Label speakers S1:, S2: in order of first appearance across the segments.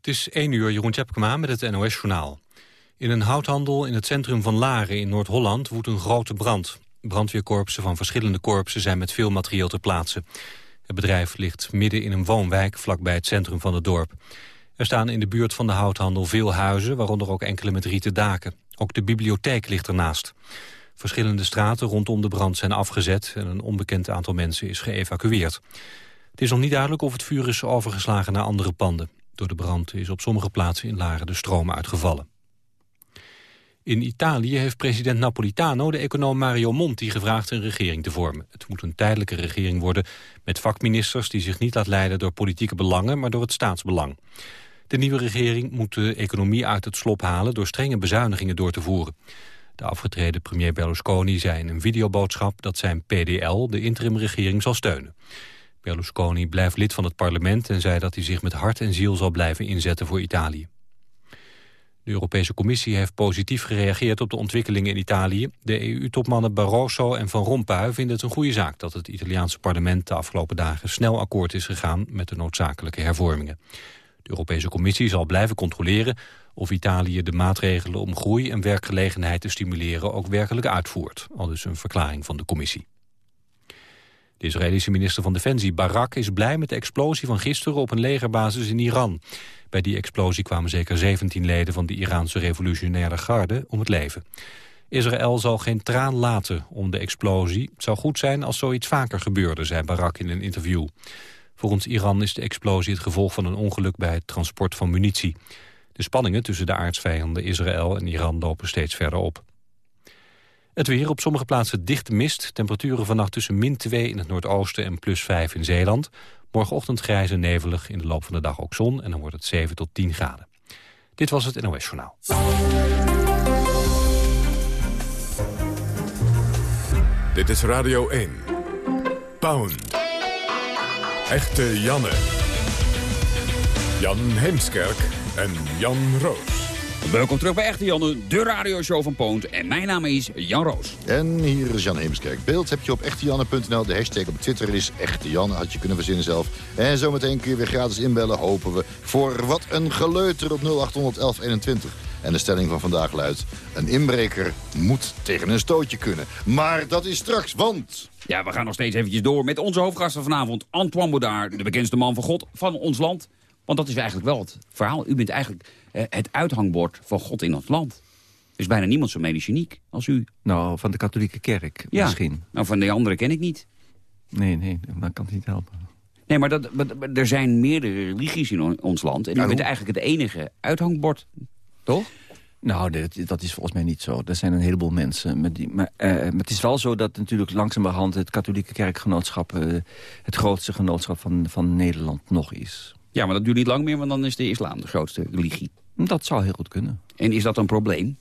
S1: Het is 1 uur, Jeroen Tjepkema met het NOS-journaal. In een houthandel in het centrum van Laren in Noord-Holland woedt een grote brand. Brandweerkorpsen van verschillende korpsen zijn met veel materieel ter plaatse. Het bedrijf ligt midden in een woonwijk vlakbij het centrum van het dorp. Er staan in de buurt van de houthandel veel huizen, waaronder ook enkele met rieten daken. Ook de bibliotheek ligt ernaast. Verschillende straten rondom de brand zijn afgezet en een onbekend aantal mensen is geëvacueerd. Het is nog niet duidelijk of het vuur is overgeslagen naar andere panden. Door de brand is op sommige plaatsen in Laren de stroom uitgevallen. In Italië heeft president Napolitano de econoom Mario Monti gevraagd een regering te vormen. Het moet een tijdelijke regering worden met vakministers die zich niet laat leiden door politieke belangen, maar door het staatsbelang. De nieuwe regering moet de economie uit het slop halen door strenge bezuinigingen door te voeren. De afgetreden premier Berlusconi zei in een videoboodschap dat zijn PDL de interimregering zal steunen. Berlusconi blijft lid van het parlement en zei dat hij zich met hart en ziel zal blijven inzetten voor Italië. De Europese Commissie heeft positief gereageerd op de ontwikkelingen in Italië. De EU-topmannen Barroso en Van Rompuy vinden het een goede zaak... dat het Italiaanse parlement de afgelopen dagen snel akkoord is gegaan... met de noodzakelijke hervormingen. De Europese Commissie zal blijven controleren of Italië de maatregelen om groei en werkgelegenheid te stimuleren ook werkelijk uitvoert. Al dus een verklaring van de Commissie. De Israëlische minister van Defensie Barak is blij met de explosie van gisteren op een legerbasis in Iran. Bij die explosie kwamen zeker 17 leden van de Iraanse revolutionaire garde om het leven. Israël zal geen traan laten om de explosie. Het zou goed zijn als zoiets vaker gebeurde, zei Barak in een interview. Volgens Iran is de explosie het gevolg van een ongeluk bij het transport van munitie. De spanningen tussen de aardsvijanden Israël en Iran lopen steeds verder op. Het weer op sommige plaatsen dichte mist. Temperaturen vannacht tussen min 2 in het noordoosten en plus 5 in Zeeland. Morgenochtend grijs en nevelig, in de loop van de dag ook zon... en dan wordt het 7 tot 10 graden. Dit was het NOS Journaal.
S2: Dit is Radio 1. Pound. Echte Janne. Jan Heemskerk en Jan Roos.
S3: Welkom terug bij Echte Janne, de radioshow van Poont. En mijn naam is Jan Roos.
S4: En hier is Jan Heemskerk. Beeld heb je op echtejanne.nl. De hashtag op Twitter is Echte Janne. Had je kunnen verzinnen zelf. En zometeen kun je weer gratis inbellen, hopen we. Voor wat een geleuter op 081121. En de stelling van vandaag luidt... een inbreker moet tegen een stootje kunnen. Maar dat is straks, want...
S3: Ja, we gaan nog steeds eventjes door met onze hoofdgasten vanavond. Antoine Baudard, de bekendste man van God van ons land. Want dat is eigenlijk wel het verhaal. U bent eigenlijk het uithangbord van God in ons land. Er is bijna niemand zo medisch uniek als u.
S5: Nou, van de katholieke kerk
S3: Ja.
S5: misschien.
S3: Nou, van de andere ken ik niet.
S5: Nee, nee, dat kan het niet helpen.
S3: Nee, maar, dat, maar- maar er zijn meerdere religies in on- ons land. En u
S4: Nou,
S3: bent eigenlijk het enige uithangbord. Toch?
S5: Nou, dat, dat is volgens mij niet zo. Er zijn een heleboel mensen. Met die, maar, eh, maar het is wel zo dat natuurlijk langzamerhand... het katholieke kerkgenootschap eh, het grootste genootschap van, van Nederland nog is.
S3: Ja, maar dat duurt niet lang meer, want dan is de islam de grootste religie.
S5: Dat zou heel goed kunnen.
S3: En is dat een probleem?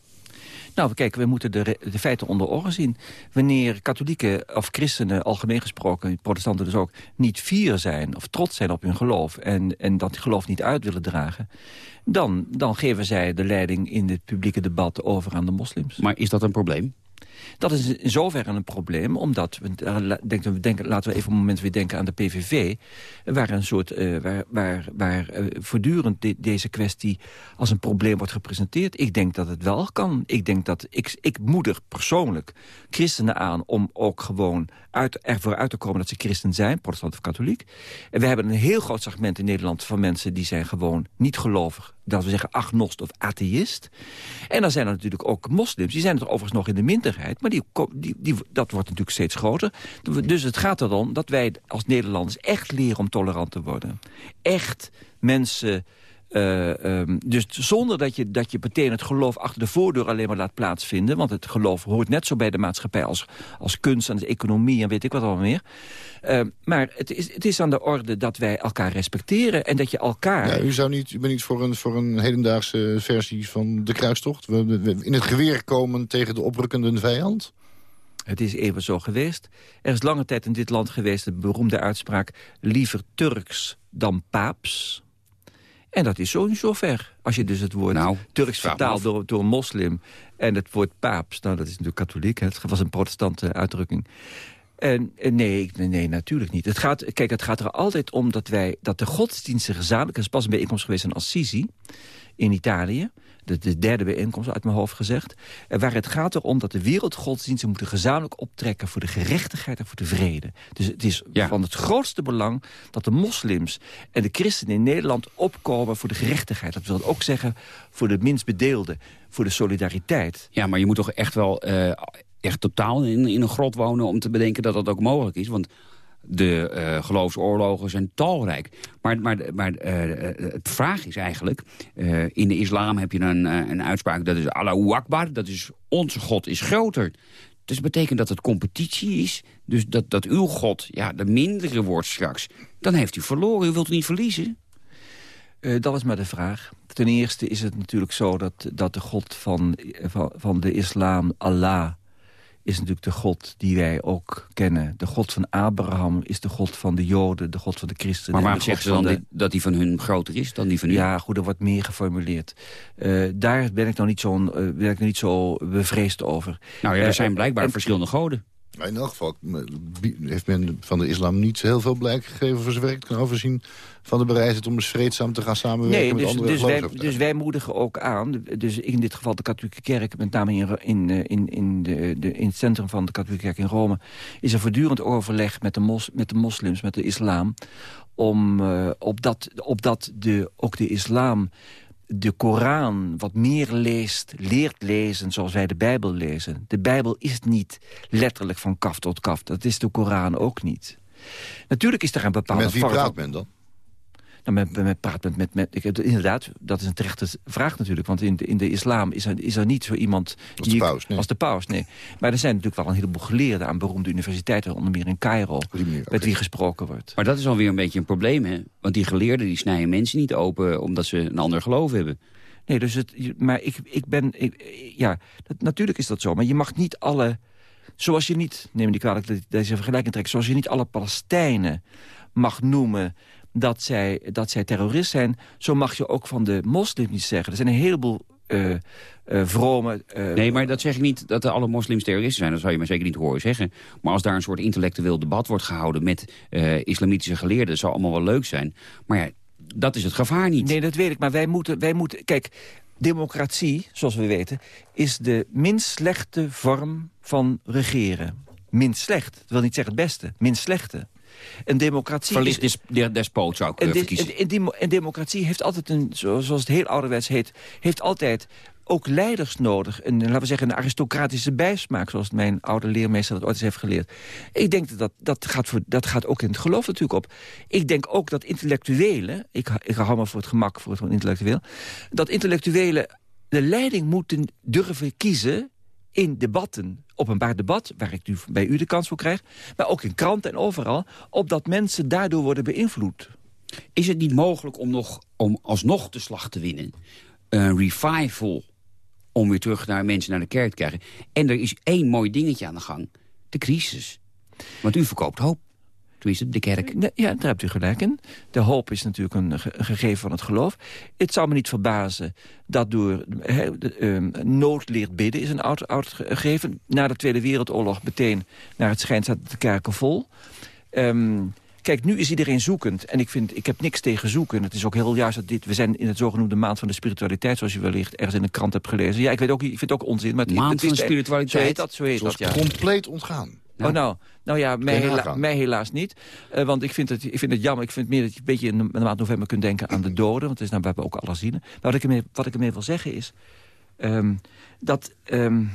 S5: Nou, kijk, we moeten de, de feiten onder ogen zien. Wanneer katholieken of christenen, algemeen gesproken, protestanten dus ook, niet fier zijn of trots zijn op hun geloof en, en dat geloof niet uit willen dragen, dan, dan geven zij de leiding in het publieke debat over aan de moslims.
S3: Maar is dat een probleem?
S5: Dat is in zoverre een probleem, omdat we, eh, denken, we denken, laten we even een moment weer denken aan de PVV, waar, een soort, eh, waar, waar, waar eh, voortdurend de- deze kwestie als een probleem wordt gepresenteerd. Ik denk dat het wel kan. Ik denk dat ik, ik moedig persoonlijk christenen aan om ook gewoon uit, ervoor uit te komen dat ze christen zijn, protestant of katholiek. En we hebben een heel groot segment in Nederland van mensen die zijn gewoon niet gelovig dat we zeggen agnost of atheïst. En dan zijn er natuurlijk ook moslims. Die zijn er overigens nog in de minderheid. Maar die, die, dat wordt natuurlijk steeds groter. Dus het gaat erom dat wij als Nederlanders echt leren om tolerant te worden. Echt mensen... eh, ehm, dus zonder dat je, dat je meteen het geloof achter de voordeur alleen maar laat plaatsvinden. Want het geloof hoort net zo bij de maatschappij als, als kunst en de economie en weet ik wat allemaal meer. Eh, maar het is, het is aan de orde dat wij elkaar respecteren en dat je elkaar...
S4: Ja, u, zou niet, u bent niet voor een, voor een hedendaagse versie van de kruistocht? We, we- we in het geweer komen tegen de oprukkende vijand?
S5: Het is even zo geweest. Er is lange tijd in dit land geweest de beroemde uitspraak... liever Turks dan paaps. En dat is zo in zover. Als je dus het woord
S3: Nou,
S5: Turks vertaalt door, door een moslim... en het woord paaps, nou dat is natuurlijk katholiek... Hè, het was een protestante uitdrukking... En, en nee, nee, nee, natuurlijk niet. Het gaat, kijk, het gaat er altijd om dat, wij, dat de godsdiensten gezamenlijk... Er is pas een bijeenkomst geweest in Assisi in Italië de, de derde bijeenkomst uit mijn hoofd gezegd. En waar het gaat erom dat de wereldgodsdiensten moeten gezamenlijk optrekken... voor de gerechtigheid en voor de vrede. Dus het is van het grootste belang dat de moslims en de christenen in Nederland opkomen voor de gerechtigheid. Dat wil ook zeggen voor de minst bedeelden, voor de solidariteit.
S3: Ja, maar je moet toch echt wel... Uh, echt totaal in, in een grot wonen om te bedenken dat dat ook mogelijk is. Want de uh, geloofsoorlogen zijn talrijk. Maar, maar, maar uh, het vraag is eigenlijk... In de islam heb je een, een uitspraak, dat is Allahu Akbar. Dat is, onze God is groter. Dus dat betekent dat het competitie is. Dus dat, dat uw God ja, de mindere wordt straks. Dan heeft u verloren. U wilt niet verliezen.
S5: dat is maar de vraag. Ten eerste is het natuurlijk zo dat, dat de God van, van, van de islam, Allah is natuurlijk de God die wij ook kennen. De God van Abraham is de God van de Joden, de God van de christenen.
S3: Maar waarom zeggen ze dan de... dat die van hun groter is dan die van u?
S5: Ja, goed, er wordt meer geformuleerd. Uh, daar ben ik nog niet zo, uh, ben ik nog niet zo bevreesd over.
S3: Nou ja, er uh, zijn blijkbaar verschillende goden.
S4: In elk geval heeft men van de islam niet heel veel blijk gegeven... voor zijn werk. Kan overzien van de bereidheid om eens vreedzaam te gaan samenwerken
S5: nee,
S4: met
S5: dus,
S4: andere
S5: dus wij, dus wij moedigen ook aan, dus in dit geval de katholieke kerk... met name in, in, in, in, de, de, in het centrum van de katholieke kerk in Rome... is er voortdurend overleg met de, mos, met de moslims, met de islam... om uh, opdat, opdat de, ook de islam de Koran wat meer leest, leert lezen zoals wij de Bijbel lezen. De Bijbel is niet letterlijk van kaf tot kaf. Dat is de Koran ook niet. Natuurlijk is er een bepaalde...
S4: Met wie praat men dan?
S5: Met, met, praat met, met, met, ik, inderdaad, dat is een terechte vraag natuurlijk. Want in de, in de islam is er, is er niet zo iemand...
S4: Als de paus, nee.
S5: Als de paus, nee. Maar er zijn natuurlijk wel een heleboel geleerden aan beroemde universiteiten... onder meer in Cairo, met wie gesproken wordt.
S3: Maar dat is alweer een beetje een probleem, hè? Want die geleerden die snijden mensen niet open... omdat ze een ander geloof hebben.
S5: Nee, dus het, maar ik, ik ben... ja, dat, natuurlijk is dat zo. Maar je mag niet alle... Zoals je niet, neem die kwalijk deze vergelijking trekt... zoals je niet alle Palestijnen mag noemen dat zij, dat zij terrorist zijn. Zo mag je ook van de moslims niet zeggen. Er zijn een heleboel uh, uh, vrome...
S3: Uh, nee, maar dat zeg ik niet dat alle moslims terroristen zijn. Dat zou je me zeker niet horen zeggen. Maar als daar een soort intellectueel debat wordt gehouden... met islamitische geleerden, dat zou allemaal wel leuk zijn. Maar ja, dat is het gevaar niet.
S5: Nee, dat weet ik. Maar wij moeten... Wij moeten kijk, democratie, zoals we weten... is de minst slechte vorm van regeren. Minst slecht. Dat wil niet zeggen het beste. Minst slechte. Een democratie...
S3: Verlies des, despoot zou ik
S5: een, een, democratie heeft altijd een, zoals het heel ouderwets heet... heeft altijd ook leiders nodig. Een, laten we zeggen, een aristocratische bijsmaak... zoals mijn oude leermeester dat ooit eens heeft geleerd. Ik denk dat dat gaat, voor, dat gaat ook in het geloof natuurlijk op. Ik denk ook dat intellectuelen... ik, ik hou maar voor het gemak voor het intellectueel... dat intellectuelen de leiding moeten durven kiezen in debatten, openbaar debat... waar ik nu bij u de kans voor krijg... maar ook in kranten en overal... opdat mensen daardoor worden beïnvloed.
S3: Is het niet mogelijk om, nog, om alsnog de slag te winnen? Een revival om weer terug naar mensen naar de kerk te krijgen. En er is één mooi dingetje aan de gang. De crisis. Want u verkoopt hoop. Tenminste, de kerk.
S5: Ja, daar hebt u gelijk in. De hoop is natuurlijk een, gegeven van het geloof. Het zou me niet verbazen dat door he, ehm, nood leert bidden... is een oud, oud gegeven. Na de Tweede Wereldoorlog meteen naar het schijnt zaten de kerken vol. Um, Kijk, nu is iedereen zoekend. En ik, vind, ik heb niks tegen zoeken. Het is ook heel juist dat dit... We zijn in het zogenoemde maand van de spiritualiteit... zoals je wellicht ergens in de krant hebt gelezen. Ja, ik, weet ook, ik vind het ook onzin. Maar het,
S3: maand
S5: het
S3: van de spiritualiteit? Zo
S5: heet dat, zo heet dat, ja.
S4: compleet ontgaan.
S5: Oh, nou, nou ja, mij, hela mij helaas niet. Uh, want ik vind, het, ik vind het jammer. Ik vind meer dat je een beetje in de, maand november kunt denken aan de doden. Want het is nou, we hebben ook alles zien. Maar wat ik ermee, wat ik ermee wil zeggen is... Um, dat... Um,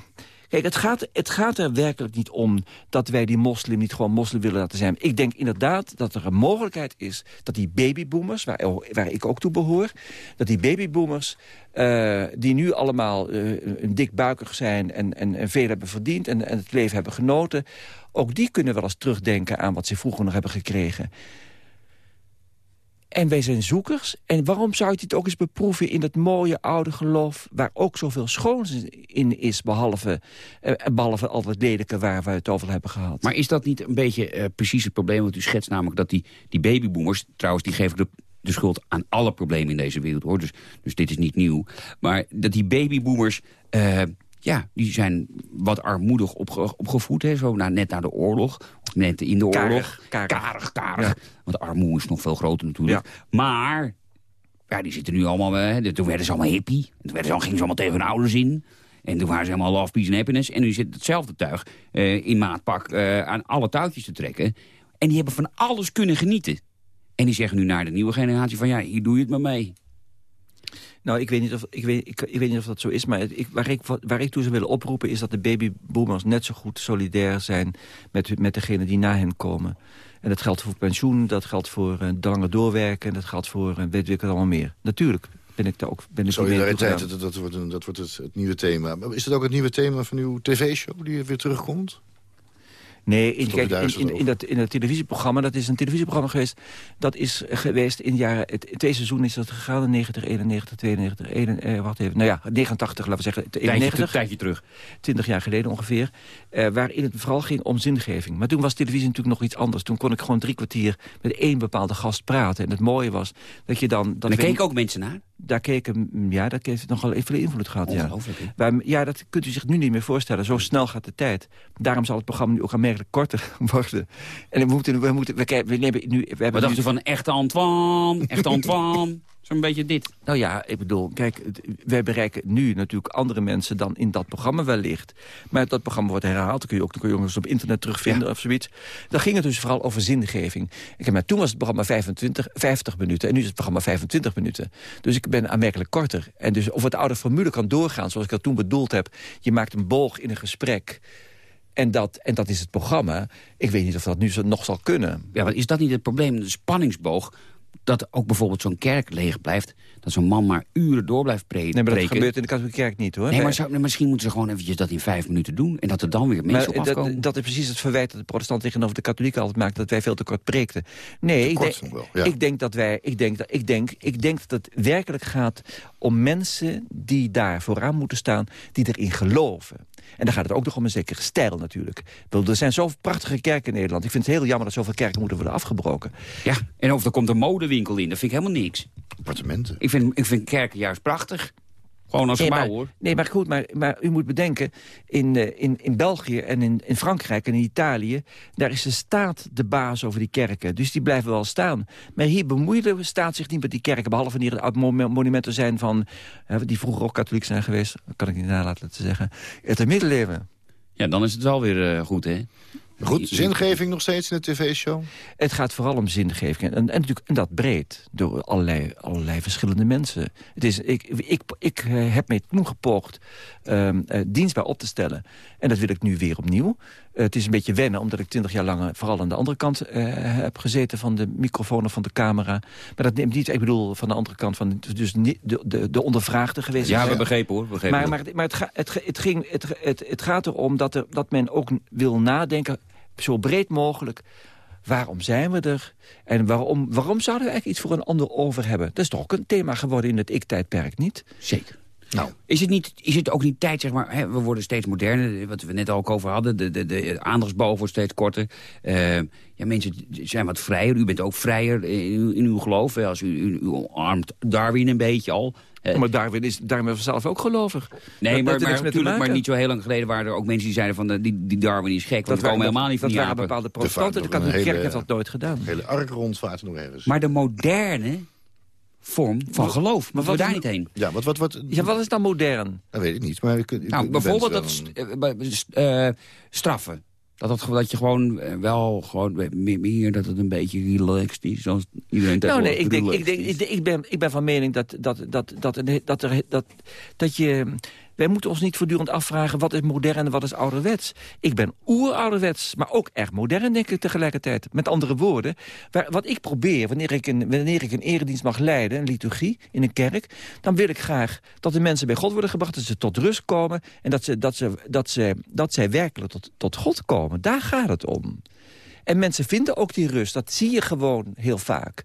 S5: Kijk, het gaat, het gaat er werkelijk niet om dat wij die moslim niet gewoon moslim willen laten zijn. Ik denk inderdaad dat er een mogelijkheid is dat die babyboomers, waar, waar ik ook toe behoor... dat die babyboomers, uh, die nu allemaal uh, een dik buikig zijn en, en, en veel hebben verdiend... En, en het leven hebben genoten, ook die kunnen wel eens terugdenken aan wat ze vroeger nog hebben gekregen. En wij zijn zoekers. En waarom zou je het ook eens beproeven in dat mooie oude geloof... waar ook zoveel schoons in is, behalve, eh, behalve al het lelijke waar we het over hebben gehad.
S3: Maar is dat niet een beetje eh, precies het probleem wat u schetst? Namelijk dat die, die babyboomers, trouwens die geven de, de schuld aan alle problemen in deze wereld. hoor. Dus, dus dit is niet nieuw. Maar dat die babyboomers... Uh, ja, die zijn wat armoedig opge opgevoed. Hè, zo na, net na de oorlog. Of net in de oorlog.
S5: Karig, karig.
S3: Want de armoede is nog veel groter natuurlijk. Maar, ja, die zitten nu allemaal... Hè, toen werden ze allemaal hippie. En toen werden ze, gingen ze allemaal tegen hun ouders in. En toen waren ze helemaal love, peace en happiness. En nu zit hetzelfde tuig eh, in maatpak eh, aan alle touwtjes te trekken. En die hebben van alles kunnen genieten. En die zeggen nu naar de nieuwe generatie van... ja, hier doe je het maar mee.
S5: Nou, ik weet niet of, ik weet, ik, ik weet niet of dat zo is. Maar ik, waar, ik, waar ik toe zou willen oproepen... is dat de babyboomers net zo goed solidair zijn... met, met degenen die na hen komen. En dat geldt voor pensioen, dat geldt voor uh, langer doorwerken... en dat geldt voor uh, weet ik het allemaal meer. Natuurlijk ben ik daar ook... Ben ik
S4: Solidariteit, dat, dat, wordt, dat wordt het, het nieuwe thema. Is dat ook het nieuwe thema van uw tv-show die weer terugkomt?
S5: Nee, in, kijk, in, in, in, dat, in het televisieprogramma, dat is een televisieprogramma geweest... dat is geweest in jaren... Het, twee seizoenen is dat gegaan, 90, 91, 92, 91, eh, wacht even. Nou ja, 89, laten we zeggen, 91.
S3: Tijdje, tijdje terug.
S5: 20 jaar geleden ongeveer. Eh, waarin het vooral ging om zingeving. Maar toen was televisie natuurlijk nog iets anders. Toen kon ik gewoon drie kwartier met één bepaalde gast praten. En het mooie was dat je dan... Dat
S3: en daar keken ook mensen naar?
S5: daar keken, ja, dat heeft nogal even invloed gehad. Ja. Waar, ja, dat kunt u zich nu niet meer voorstellen. Zo snel gaat de tijd. Daarom zal het programma nu ook korter worden. En we moeten, we moeten, we, we nemen nu... We
S3: hebben Wat dacht u van echte Antoine, echte Antoine? Zo'n beetje dit.
S5: Nou ja, ik bedoel, kijk, wij bereiken nu natuurlijk andere mensen dan in dat programma wellicht. Maar dat programma wordt herhaald, dan kun je ook, dan kun je ook eens op internet terugvinden of zoiets. Dan ging het dus vooral over zingeving. Ik heb, maar toen was het programma 25, 50 minuten en nu is het programma 25 minuten. Dus ik ben aanmerkelijk korter. En dus of het oude formule kan doorgaan zoals ik dat toen bedoeld heb. Je maakt een boog in een gesprek. En dat, en dat is het programma. Ik weet niet of dat nu nog zal kunnen.
S3: Ja, maar is dat niet het probleem? De spanningsboog dat ook bijvoorbeeld zo'n kerk leeg blijft. Dat zo'n man maar uren door blijft preken.
S5: Nee, maar dat gebeurt in de katholieke kerk niet, hoor.
S3: Nee, maar zou, misschien moeten ze gewoon eventjes dat in vijf minuten doen. En dat er dan weer mensen op afkomen.
S5: Dat, dat is precies het verwijt dat de protestant tegenover de katholieken altijd maakt. Dat wij veel te kort preekten. Nee, ik denk, ja. ik denk, dat wij... Ik denk, dat, ik, denk, ik denk dat het werkelijk gaat om mensen die daar vooraan moeten staan. Die erin geloven. En dan gaat het ook nog om een zekere stijl natuurlijk. Er zijn zoveel prachtige kerken in Nederland. Ik vind het heel jammer dat zoveel kerken moeten worden afgebroken.
S3: Ja, en of er komt een modewinkel in, dat vind ik helemaal niks.
S4: Appartementen.
S3: Ik vind, ik vind kerken juist prachtig. Gewoon als
S5: nee,
S3: hoor.
S5: Nee, maar goed, maar, maar u moet bedenken... in, uh, in, in België en in, in Frankrijk en in Italië... daar is de staat de baas over die kerken. Dus die blijven wel staan. Maar hier bemoeit de staat zich niet met die kerken... behalve wanneer het oud monumenten zijn van... Uh, die vroeger ook katholiek zijn geweest. Dat kan ik niet nalaten te zeggen. Het middeleeuwen.
S3: Ja, dan is het wel weer uh, goed, hè?
S4: Goed, zingeving nog steeds in de tv-show?
S5: Het gaat vooral om zingeving. En, en, natuurlijk, en dat breed, door allerlei, allerlei verschillende mensen. Het is, ik, ik, ik eh, heb mij toen gepoogd um, uh, dienstbaar op te stellen. En dat wil ik nu weer opnieuw. Uh, het is een beetje wennen, omdat ik twintig jaar lang vooral aan de andere kant heb gezeten van de microfoon of van de camera. Maar dat neemt niet, ik bedoel, van de andere kant van dus niet de, de, de ondervraagde geweest.
S3: Ja, we begrepen hoor. Begrepen
S5: maar, maar, maar het, het, het, ging, het, het, het gaat erom dat, er, dat men ook wil nadenken zo breed mogelijk. Waarom zijn we er? En waarom, waarom zouden we eigenlijk iets voor een ander over hebben? Dat is toch ook een thema geworden in het ik-tijdperk, niet?
S3: Zeker. Nou, is het, niet, is het ook niet tijd, zeg maar, hè, we worden steeds moderner, wat we net ook over hadden, de, de, de aandachtsboog wordt steeds korter. Uh, ja, mensen zijn wat vrijer, u bent ook vrijer in, in uw geloof, als u, u, u omarmt Darwin een beetje al.
S5: Uh, maar Darwin is daarmee zelf ook gelovig.
S3: Nee, maar, maar, natuurlijk, maar niet zo heel lang geleden waren er ook mensen die zeiden van de, die, die Darwin is gek. Dat komen helemaal niet van
S5: Dat waren bepaalde protestanten, de katholieke kerk heeft dat nooit gedaan.
S4: De hele ark rondvaart nog ergens.
S3: Maar de moderne vorm van geloof. Maar wat daar niet heen.
S4: Ja, wat, wat, wat,
S5: ja, wat is dan modern?
S4: Dat weet ik niet. Maar ik, ik,
S3: nou, bijvoorbeeld dat uh, straffen. Dat, dat, dat je gewoon wel gewoon meer dat het een beetje relaxed is. Zoals iedereen
S5: nou, nee, ik, denk, ik, denk, ik, ben, ik ben van mening dat, dat, dat, dat, dat, er, dat, dat je wij moeten ons niet voortdurend afvragen... wat is modern en wat is ouderwets. Ik ben oerouderwets, maar ook erg modern, denk ik tegelijkertijd. Met andere woorden, waar, wat ik probeer... Wanneer ik, een, wanneer ik een eredienst mag leiden, een liturgie in een kerk... dan wil ik graag dat de mensen bij God worden gebracht... dat ze tot rust komen en dat, ze, dat, ze, dat, ze, dat zij werkelijk tot, tot God komen. Daar gaat het om. En mensen vinden ook die rust. Dat zie je gewoon heel vaak.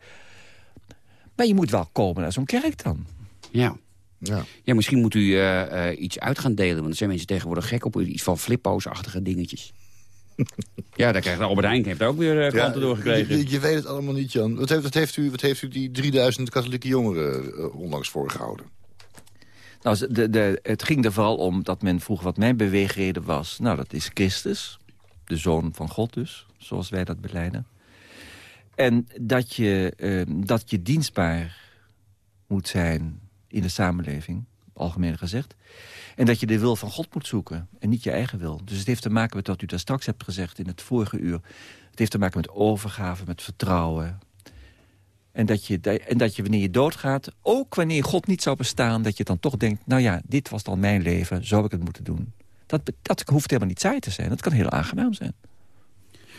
S5: Maar je moet wel komen naar zo'n kerk dan.
S3: Ja. Ja. ja, misschien moet u uh, uh, iets uit gaan delen. Want er zijn mensen tegenwoordig gek op iets van flippo's-achtige dingetjes. ja, daar krijgt Albert Heijn heeft ook weer uh, klanten ja, doorgekregen.
S4: Je, je, weet het allemaal niet, Jan. Wat heeft, wat heeft, u, wat heeft u die 3000 katholieke jongeren onlangs voorgehouden?
S5: Nou, de, de, het ging er vooral om dat men vroeg wat mijn beweegreden was. Nou, dat is Christus, de Zoon van God dus, zoals wij dat beleiden. En dat je, eh, dat je dienstbaar moet zijn in de samenleving, algemeen gezegd. En dat je de wil van God moet zoeken en niet je eigen wil. Dus het heeft te maken met wat u daar straks hebt gezegd in het vorige uur. Het heeft te maken met overgave, met vertrouwen. En dat, je, en dat je wanneer je doodgaat, ook wanneer God niet zou bestaan... dat je dan toch denkt, nou ja, dit was dan mijn leven, zo heb ik het moeten doen. Dat, dat hoeft helemaal niet saai te zijn, dat kan heel aangenaam zijn.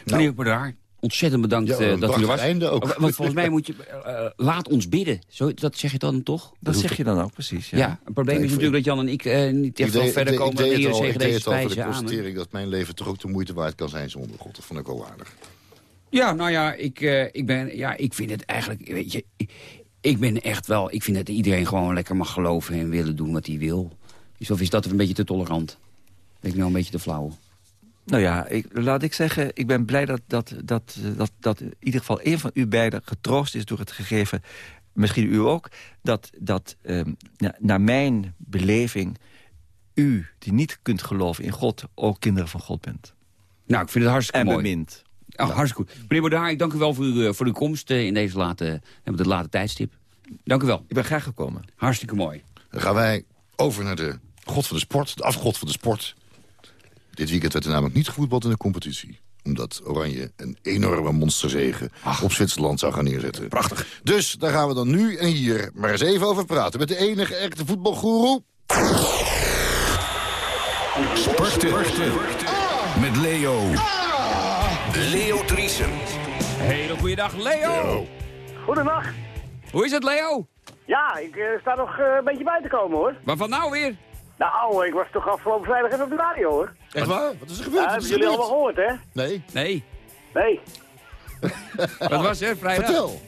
S3: Meneer Bedaar, ontzettend bedankt
S4: Ja,
S3: eh, dat u er was.
S4: einde ook.
S3: Want volgens mij moet je... eh, laat ons bidden. Zo, dat zeg je dan toch?
S5: Dat zeg je dan ook precies,
S3: Ja,
S5: ja.
S3: het probleem
S4: Nee,
S3: is
S4: ik-
S3: natuurlijk dat Jan en ik eh, niet echt
S4: Ik
S3: wel verder
S4: ik
S3: komen
S4: deed het
S3: hier
S4: al-
S3: tegen
S4: ik deed
S3: deze
S4: het al voor de constatering dat mijn leven toch ook de moeite waard kan zijn zonder God. Dat vond ik ook aardig.
S3: Ja, nou ja, ik, eh, ik, ben, ja, ik vind het eigenlijk, weet je, ik, ik ben echt wel, ik vind dat iedereen gewoon lekker mag geloven en willen doen wat hij wil. Dus of is dat een beetje te tolerant? Ben ik nou een beetje te flauw?
S5: Nou ja, ik, laat ik zeggen, ik ben blij dat, dat, dat, dat, dat in ieder geval een van u beiden getroost is door het gegeven, misschien u ook, dat, dat ehm, na- naar mijn beleving u, die niet kunt geloven in God, ook kinderen van God bent.
S3: Nou, ik vind het hartstikke
S5: En
S3: mooi.
S5: bemind.
S3: Oh, hartstikke goed. Meneer Bodaar, ik dank u wel voor, uw, eh, voor uw komst eh, in deze late, eh, dit late tijdstip. Dank u wel.
S5: Ik ben graag gekomen.
S3: Hartstikke mooi.
S4: Dan gaan wij over naar de god van de sport, de afgod van de sport. Dit weekend werd er namelijk niet gevoetbald in de competitie. Omdat Oranje een enorme monsterzege op Zwitserland zou gaan neerzetten. Prachtig. Dus daar gaan we dan nu en hier maar eens even over praten. Met de enige echte voetbalgoeroe.
S2: Sporten. Met Leo. Leo Driesen.
S3: Hele goeiedag, Leo.
S6: Goedendag.
S3: Hoe is het, Leo?
S6: Ja, ik eh, sta nog eh, een beetje bij te komen hoor.
S3: Waarvan nou weer?
S6: Nou, ik was toch afgelopen vrijdag even op de radio hoor.
S4: Echt waar? Wat is er gebeurd?
S6: Ja, hebben jullie allemaal gehoord hè?
S4: Nee,
S3: Nee.
S6: Nee.
S3: Wat was er, vrijdag?
S4: vertel.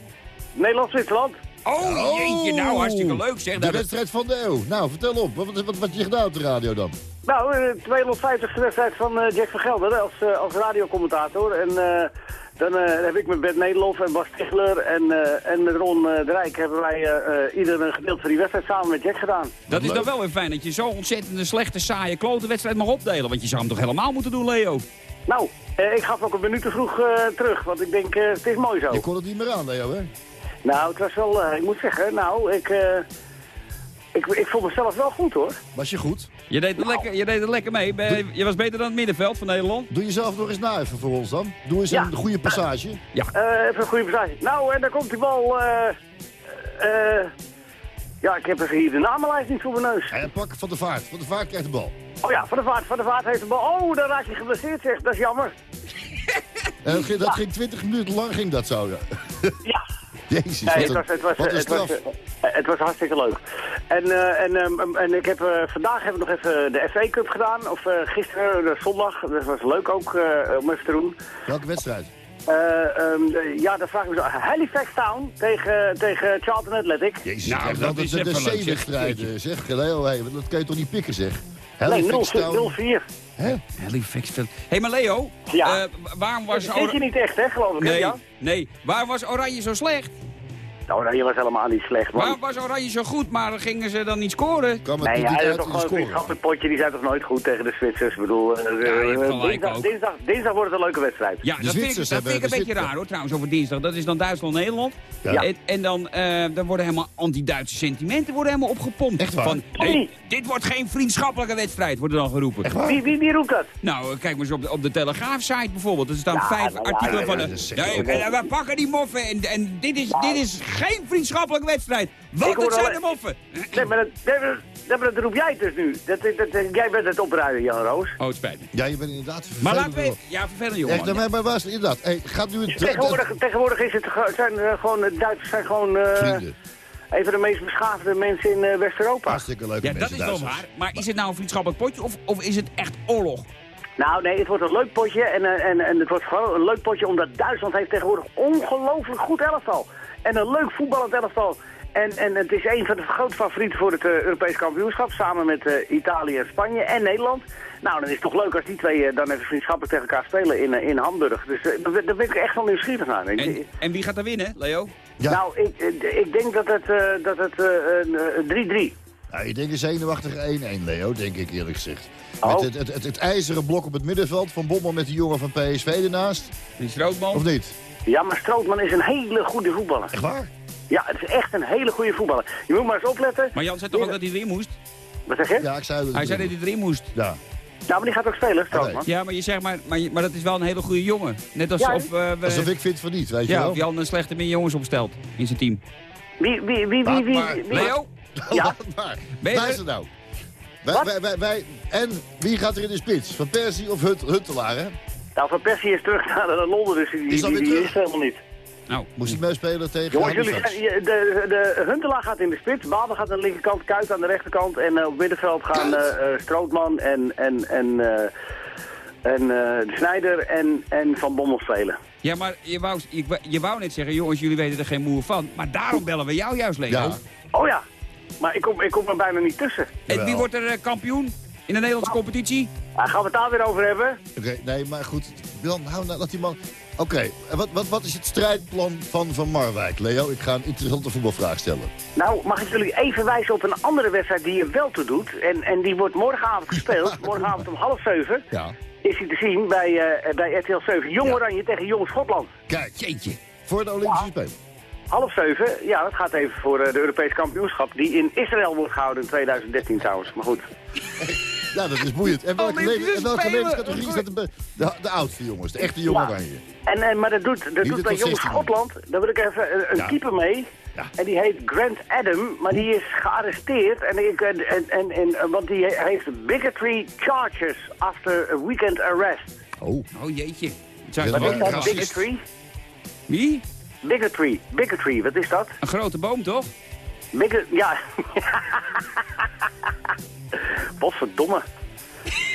S6: Nederland-Zwitserland.
S3: Oh, jeetje, nou, hartstikke leuk zeg.
S4: De
S3: Nou,
S4: wedstrijd van de eeuw. Nou, vertel op. Wat, wat, wat, had je gedaan op de radio dan?
S6: Nou, eh, de 250ste wedstrijd van eh, Jack van Gelder als, eh, als radiocommentator. En eh, dan eh, heb ik met Bert Nederlof en Bas Stigler en, eh, en met Ron eh, de Rijk hebben wij eh, eh, ieder een gedeelte van die wedstrijd samen met Jack gedaan.
S3: Dat is dan wel weer fijn dat je zo'n ontzettende slechte, saaie klote wedstrijd mag opdelen. Want je zou hem toch helemaal moeten doen, Leo?
S6: Nou, eh, ik gaf ook een minuut te vroeg eh, terug, want ik denk eh, het is mooi zo.
S4: Je kon het niet meer aan, Leo, hè?
S6: Nou, het was wel, eh, ik moet zeggen, nou, ik, eh, ik, ik vond mezelf wel goed hoor.
S4: Was je goed?
S3: Je deed er, lekker, je deed er lekker mee. Je was beter dan het middenveld van Nederland.
S4: Doe jezelf nog eens na even voor ons dan. Doe eens
S6: Ja.
S4: een goede passage.
S6: Eh, even een goede prestatie. Nou, en dan komt die bal, eh, eh, ja, ik heb even hier de namenlijst niet voor mijn neus.
S4: En pak Van de Vaart. Van de Vaart krijgt de bal.
S6: Oh ja, Van de Vaart, Van de Vaart heeft de bal. Oh, dan raak je geblesseerd zeg, dat is jammer.
S4: En dat ging, dat ging 20 minuten lang ging dat zo. Ja. Jezus,
S6: nee,
S4: wat
S6: het was, het was,
S4: wat een
S6: het was, het was hartstikke leuk. En, eh, en, ehm, en ik heb, eh, vandaag heb ik nog even de FA Cup gedaan, of eh, gisteren, zondag. Dat was leuk ook eh, om even te doen.
S4: Welke wedstrijd?
S6: Eh, ehm, eh, ja, dan vraag ik me zo. Halifax Town tegen, tegen Charlton Athletic.
S4: Jezus,
S3: Nou,
S4: krijg
S3: dat is
S4: de,
S3: leuk, zeg.
S4: Leo, hey, dat kan je toch niet pikken, zeg?
S6: Nee,
S4: Halifax
S6: 0
S4: Town.
S6: 0-4.
S4: Hè?
S3: Halifax. Hé, hey, maar Leo.
S6: Ja.
S3: eh, waarom was...
S6: Dat zit je niet echt, hè, geloof ik, hè,
S3: Nee,
S6: Jan?
S3: Nee. Waar was Oranje zo slecht?
S6: Nou, nou, je was helemaal niet slecht, man.
S3: Waar was Oranje zo goed, maar gingen ze dan niet scoren?
S4: Kan het
S6: Nee,
S4: niet
S6: ja, dat
S4: uit
S6: is toch gewoon een potje. Die zijn toch nooit goed tegen de Zwitsers. Ik bedoel, eh,
S3: Ja, gelijk
S6: dinsdag, dinsdag, dinsdag wordt het een leuke wedstrijd.
S3: Ja,
S4: De
S3: dat vind, ik, dat vind ik een beetje raar hoor, trouwens, over dinsdag. Dat is dan Duitsland-Nederland.
S4: Ja.
S3: En, en dan, eh, dan worden helemaal anti-Duitse sentimenten worden helemaal opgepompt.
S4: Echt waar?
S3: Van,
S6: nee,
S3: dit wordt geen vriendschappelijke wedstrijd, wordt er dan geroepen.
S4: Echt waar?
S6: Wie, wie, wie roept dat?
S3: Nou, kijk maar eens op de, op de Telegraaf-site bijvoorbeeld. Er staan
S6: Ja,
S3: vijf
S6: nou ja,
S3: artikelen van...
S6: ja,
S3: de, nee, we pakken die moffen en, en dit, is, dit is geen vriendschappelijke wedstrijd. Want het zijn
S6: al-
S3: de moffen.
S6: Nee, maar dat, maar dat, maar dat roep jij dus nu. Dat, dat, dat- jij bent het opruien, Jan Roos.
S3: Oh, het spijt me.
S4: Ja, je bent inderdaad vervelend.
S3: Maar laten we even... Ja, vervelend
S4: Echt,
S3: jongen.
S4: maar, maar waar is het inderdaad? Hey, gaat nu het...
S6: Tegenwoordig, tegenwoordig is het, ge- zijn eh, gewoon, de Duitsers zijn gewoon eh,
S4: Vrienden.
S6: een van de meest beschaafde mensen in eh, West-Europa.
S4: Hartstikke leuke
S3: Ja, dat is wel waar. Maar is het nou een vriendschappelijk potje of, of is het echt oorlog?
S6: Nou nee, het wordt een leuk potje en, eh, en, en het wordt gewoon een leuk potje omdat Duitsland heeft tegenwoordig ongelooflijk goed elftal. En een leuk voetballend elftal. En, en het is een van de grote favorieten voor het eh, Europees kampioenschap, samen met eh, Italië en Spanje en Nederland. Nou, dan is het toch leuk als die twee eh, dan even vriendschappelijk tegen elkaar spelen in, in Hamburg. Dus daar ben- ik echt wel nieuwsgierig naar. Ik-
S3: En, en wie gaat er winnen, Leo?
S4: Ja.
S6: Nou, ik, ik denk dat het, eh, dat het eh, een, eh, 3-3.
S4: Ja, ik denk een zenuwachtige 1-1, Leo, denk ik eerlijk gezegd.
S6: Oh.
S4: Met het, het, het, het ijzeren blok op het middenveld van Bommel met die jongen van PSV ernaast.
S3: Die Strootman.
S4: Of niet?
S6: Ja, maar Strootman is een hele goede voetballer.
S4: Echt waar?
S6: Ja, het is echt een hele goede voetballer. Je moet maar eens opletten.
S3: Maar Jan zei toch ook dat hij erin moest?
S6: Wat zeg je?
S4: Ja, ik zei dat.
S3: Hij zei dat hij erin moest.
S4: Ja.
S6: Ja, maar die gaat ook spelen, Strootman.
S3: Ja, maar je zegt maar, maar, dat is wel een hele goede jongen. Net als
S6: Ja,
S3: of, eh, we,
S4: Alsof ik vind van niet, weet je
S3: ja,
S4: wel.
S3: of Jan een slechte min jongens opstelt in zijn team.
S6: Wie, wie, wie, wie, wie,
S4: Maar-
S6: wie-
S3: Leo?
S6: Ja.
S4: Laat maar.
S3: Je er?
S4: Luister nou. Wij, wij, wij, wij- en wie gaat er in de spits? Van Persie of Hut, Huntelaar, hè?
S6: Nou, Van Persie is terug naar Londen, dus die,
S4: Is dat
S6: die, is helemaal niet.
S3: Nou,
S4: Moest hij meespelen tegen
S6: Jongens, jullie je- de, de Huntelaar gaat in de spits, Babel gaat aan de linkerkant, Kuit aan de rechterkant en eh, op middenveld gaan eh, eh, Strootman en, en, en, eh, en eh, de Snijder en, en Van Bommel spelen.
S3: ja, maar je wou, je, wou- je wou net zeggen, jongens, jullie weten er geen moer van. Maar daarom bellen we jou juist, Leo.
S4: Ja.
S6: Oh ja, maar ik kom, ik kom er bijna niet tussen.
S3: En wie wordt er kampioen in de Nederlandse competitie?
S6: Ah, gaan we het daar weer over hebben?
S4: Oké, nee, maar goed. Dan hou nou, laat die man... Oké, wat, wat, wat is het strijdplan van Van Marwijk? Leo, ik ga een interessante voetbalvraag stellen.
S6: Nou, mag ik jullie even wijzen op een andere wedstrijd die je wel toe doet. En, en die wordt morgenavond gespeeld. morgenavond om half zeven
S4: Ja.
S6: is hij te zien bij, eh, bij RTL 7. Jong
S4: Ja.
S6: Oranje tegen Jong Schotland.
S4: Kijk,
S3: Jeetje.
S4: voor de Olympische Spelen.
S6: Half zeven, ja, dat gaat even voor eh, de Europese kampioenschap. Die in Israël wordt gehouden in 2013 trouwens. Maar goed.
S4: Ja, dat is boeiend. En welke,
S3: Olympische
S4: leven- en welke
S3: Spelen.
S4: levenscategorie is dat? De, de, de oudste jongens, de echte Jong
S6: Ja.
S4: Oranje.
S6: En, en, maar dat doet, dat doet bij
S4: tot
S6: Jong
S4: 16.
S6: Schotland. Daar wil ik even een, een
S4: Ja.
S6: keeper mee.
S4: Ja.
S6: En die heet Grant Adam, maar die is gearresteerd. En, ik, en, en, en, en- want die he- heeft bigotry charges after a weekend arrest.
S4: Oh,
S3: Oh jeetje.
S6: Wat is dat? Bigotry?
S3: Wie?
S6: Bigotry. Bigotry, wat is dat?
S3: Een grote boom, toch?
S6: Bigotry, ja. Wat verdomme.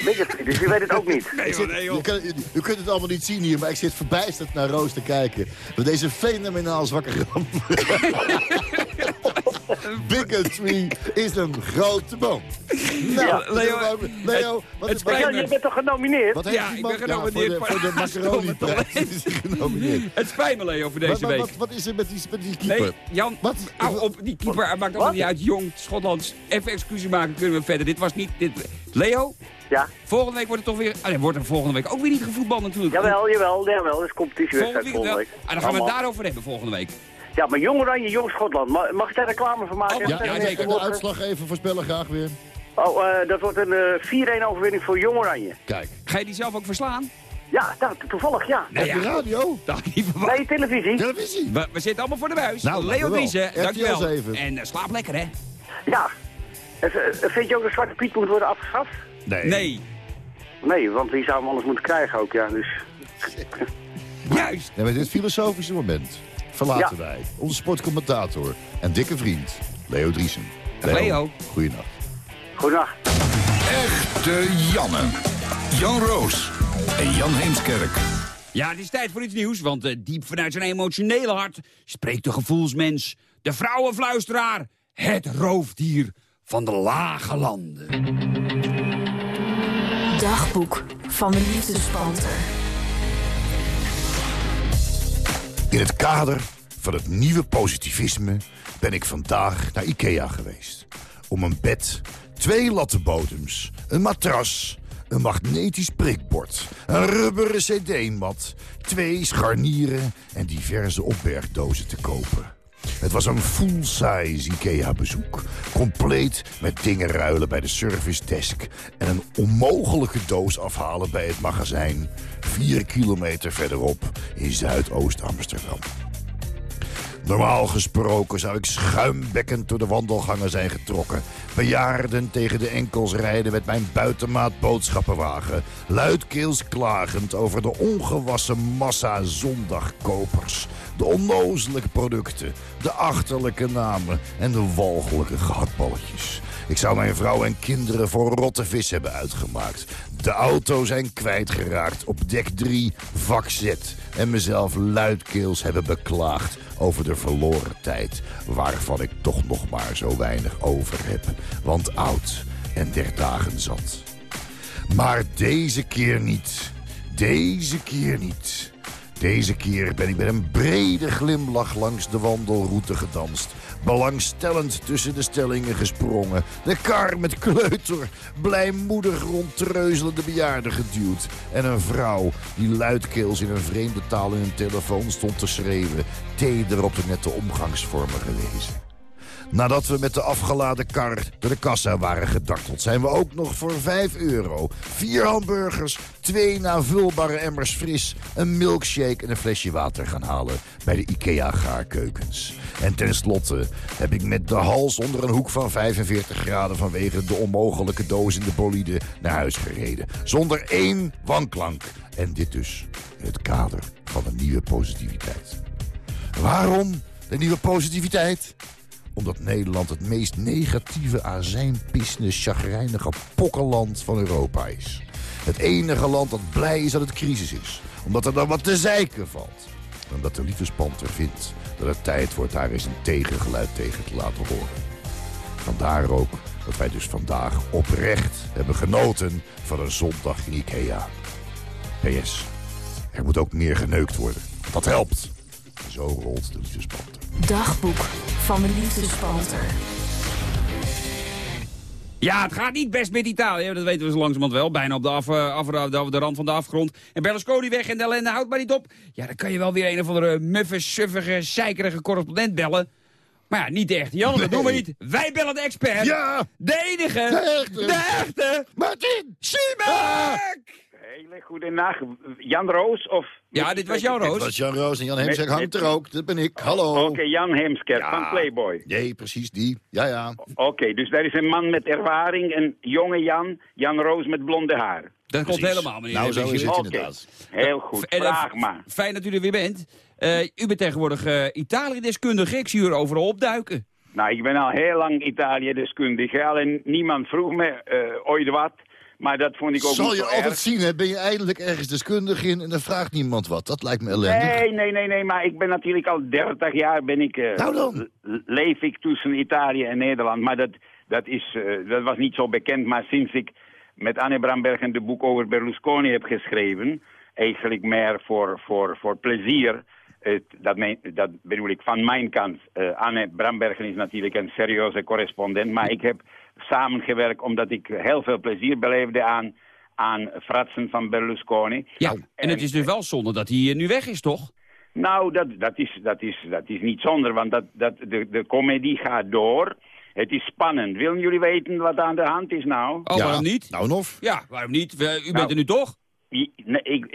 S6: Bigotry, dus je weet het ook niet.
S3: Nee,
S4: je, kan- u, u kunt het allemaal niet zien hier, maar ik zit verbijsterd naar Roos te kijken. Met deze fenomenaal zwakke ramp. Bigotry is een grote boom. Nou,
S6: Ja,
S3: Leo,
S4: is ook- Leo, wat,
S3: het
S4: wat,
S6: je bent toch genomineerd?
S4: wat heeft
S3: Ja, ik ben genomineerd
S4: ja, voor de,
S3: voor-
S4: de.
S3: Het spijt me, Leo, voor deze week.
S4: wat, wat is er met die, met die keeper?
S3: Nee, Jan,
S4: Wat?
S3: op, die keeper hij maakt allemaal niet uit. Jong, Schotlands. Even excuses maken, kunnen we verder. Dit was niet... Dit... Leo,
S6: Ja,
S3: volgende week wordt het toch weer... Ah, nee, wordt er volgende week ook weer niet gevoetbald natuurlijk.
S6: jawel, jawel, jawel. Dat is
S3: Volgende
S6: competitiewedstrijd
S3: week
S6: volgende week.
S3: Ah, dan gaan we het daarover hebben volgende week.
S6: Ja, maar Jong Oranje, Jong Schotland. Ma- Mag ik daar reclame van maken?
S3: Oh,
S4: Ja,
S3: Ja,
S4: ja,
S3: zeker.
S4: de uitslag even voorspellen graag weer.
S6: Oh, eh, dat wordt een eh 4-1 overwinning voor Jong Oranje.
S4: Kijk,
S3: Ga je die zelf ook verslaan?
S6: Ja, nou, to- toevallig ja.
S3: Nee,
S4: heb je
S3: ja.
S4: radio?
S3: Dat had ik niet verwacht.
S6: Nee, televisie.
S4: Televisie?
S3: We, we zitten allemaal voor de buis.
S4: Nou,
S3: Leo
S4: RTL
S3: dankjewel.
S4: 7.
S3: En eh, slaap lekker, hè?
S6: Ja. En, eh, vind je ook dat Zwarte Piet moet worden afgeschaft?
S3: Nee.
S6: Nee, want wie zou hem anders moeten krijgen ook, ja. Dus...
S3: Juist.
S4: En met dit filosofische moment verlaten
S6: Ja.
S4: wij onze sportcommentator en dikke vriend Leo Driesen.
S3: Leo.
S4: Goeienacht.
S6: Goedendag.
S2: Echte Janne. Jan Roos en Jan Heemskerk.
S3: Ja, het is tijd voor iets nieuws, want eh, diep vanuit zijn emotionele hart spreekt de gevoelsmens, de vrouwenfluisteraar, het roofdier van de lage landen.
S7: Dagboek van de liefdespanter.
S4: In het kader van het nieuwe positivisme ben ik vandaag naar Ikea geweest. Om een bed, twee lattenbodems, een matras, een magnetisch prikbord, een rubberen cd-mat, twee scharnieren en diverse opbergdozen te kopen. Het was een full-size IKEA-bezoek. Compleet met dingen ruilen bij de service desk... en een onmogelijke doos afhalen bij het magazijn... vier kilometer verderop in Zuidoost-Amsterdam. Normaal gesproken zou ik schuimbekkend door de wandelgangen zijn getrokken. Bejaarden tegen de enkels rijden met mijn buitenmaat boodschappenwagen. Luidkeels klagend over de ongewassen massa zondagkopers. De onnozelijke producten, de achterlijke namen en de walgelijke gehaktballetjes. Ik zou mijn vrouw en kinderen voor rotte vis hebben uitgemaakt. De auto zijn kwijtgeraakt op dek 3, vak Z. En mezelf luidkeels hebben beklaagd over de verloren tijd... waarvan ik toch nog maar zo weinig over heb. Want oud en der dagen zat. Maar deze keer niet. Deze keer niet. Deze keer ben ik met een brede glimlach langs de wandelroute gedanst. Belangstellend tussen de stellingen gesprongen. De kar met kleuter, blijmoedig rondtreuzelende bejaarden geduwd. En een vrouw die luidkeels in een vreemde taal in een telefoon stond te schreeuwen. Teder op de nette omgangsvormen gelezen. Nadat we met de afgeladen kar door de kassa waren gedarteld... zijn we ook nog voor 5 euro vier hamburgers, twee navulbare emmers fris... een milkshake en een flesje water gaan halen bij de IKEA gaarkeukens. En tenslotte heb ik met de hals onder een hoek van 45 graden... vanwege de onmogelijke doos in de bolide naar huis gereden. Zonder één wanklank. En dit dus het kader van een nieuwe positiviteit. Waarom de nieuwe positiviteit? Omdat Nederland het meest negatieve azijnpissende, chagrijnige pokkenland van Europa is. Het enige land dat blij is dat het crisis is. Omdat er dan wat te zeiken valt. Omdat de liefdespanter vindt dat het tijd wordt daar eens een tegengeluid tegen te laten horen. Vandaar ook dat wij dus vandaag oprecht hebben genoten van een zondag in Ikea. PS, er moet ook meer geneukt worden. Dat helpt. Zo rolt de liefdespanter.
S7: Dagboek van de liefdespanter.
S3: Ja, het gaat niet best met Italië. Dat weten we zo langzamerhand wel. Bijna op de, af, eh, af, de, de rand van de afgrond. En Berlusconi weg en de ellende houdt maar niet op. Ja, dan kan je wel weer een of andere muffe, suffige, zeikerige correspondent bellen. Maar ja, niet de echte Jan, dat doen we niet. Wij bellen de expert.
S4: Ja!
S3: De enige.
S4: De echte.
S3: De echte.
S4: Martin!
S3: Siemek!
S8: Hele goede nacht. Jan Roos of...
S3: Ja, dit was
S4: Dat
S3: Roos.
S4: was Jan Roos en Jan Heemskerk hangt er ook. Dat ben ik. Hallo.
S8: Oké, Jan Heemskerk van Playboy.
S4: Nee, precies die. Ja, ja.
S8: Oké, dus daar is een man met ervaring, een jonge Jan, Jan Roos met blonde haar.
S3: Dat klopt
S4: Precies.
S3: helemaal, meneer.
S4: Nou, zo is het
S8: Oké,
S4: inderdaad.
S8: heel goed.
S3: En, eh,
S8: Vraag maar.
S3: Fijn dat u er weer bent. Eh, u bent tegenwoordig eh, Italië-deskundige. Ik zie u er overal opduiken.
S8: Nou, ik ben al heel lang Italië-deskundig. hè. Alleen niemand vroeg me eh, ooit wat. Maar dat vond ik ook
S4: Zal je altijd
S8: erg.
S4: zien, hè? Ben je eindelijk ergens deskundig in en dan vraagt niemand wat. Dat lijkt me ellendig.
S8: Nee, nee, nee, nee, maar ik ben natuurlijk al 30 jaar ben ik, eh,
S4: Nou dan.
S8: leef ik tussen Italië en Nederland. Maar dat, dat, is, eh, dat was niet zo bekend. Maar sinds ik met Anne Brambergen de boek over Berlusconi heb geschreven, eigenlijk meer voor, voor, voor plezier. Het, dat, mijn- dat bedoel ik van mijn kant. Eh, Anne Brambergen is natuurlijk een serieuze correspondent, maar ik heb samengewerkt omdat ik heel veel plezier beleefde aan, aan fratsen van Berlusconi.
S3: Ja, en het is dus wel zonde dat hij nu weg is, toch?
S8: Nou, dat, dat, is, dat, is, dat is niet zonder, want dat, dat, de, de comedie gaat door. Het is spannend. Willen jullie weten wat aan de hand is nou?
S3: Oh,
S4: Ja.
S3: waarom niet?
S4: Nou, of?
S3: Ja, waarom niet? U
S8: Nou.
S3: bent er nu toch?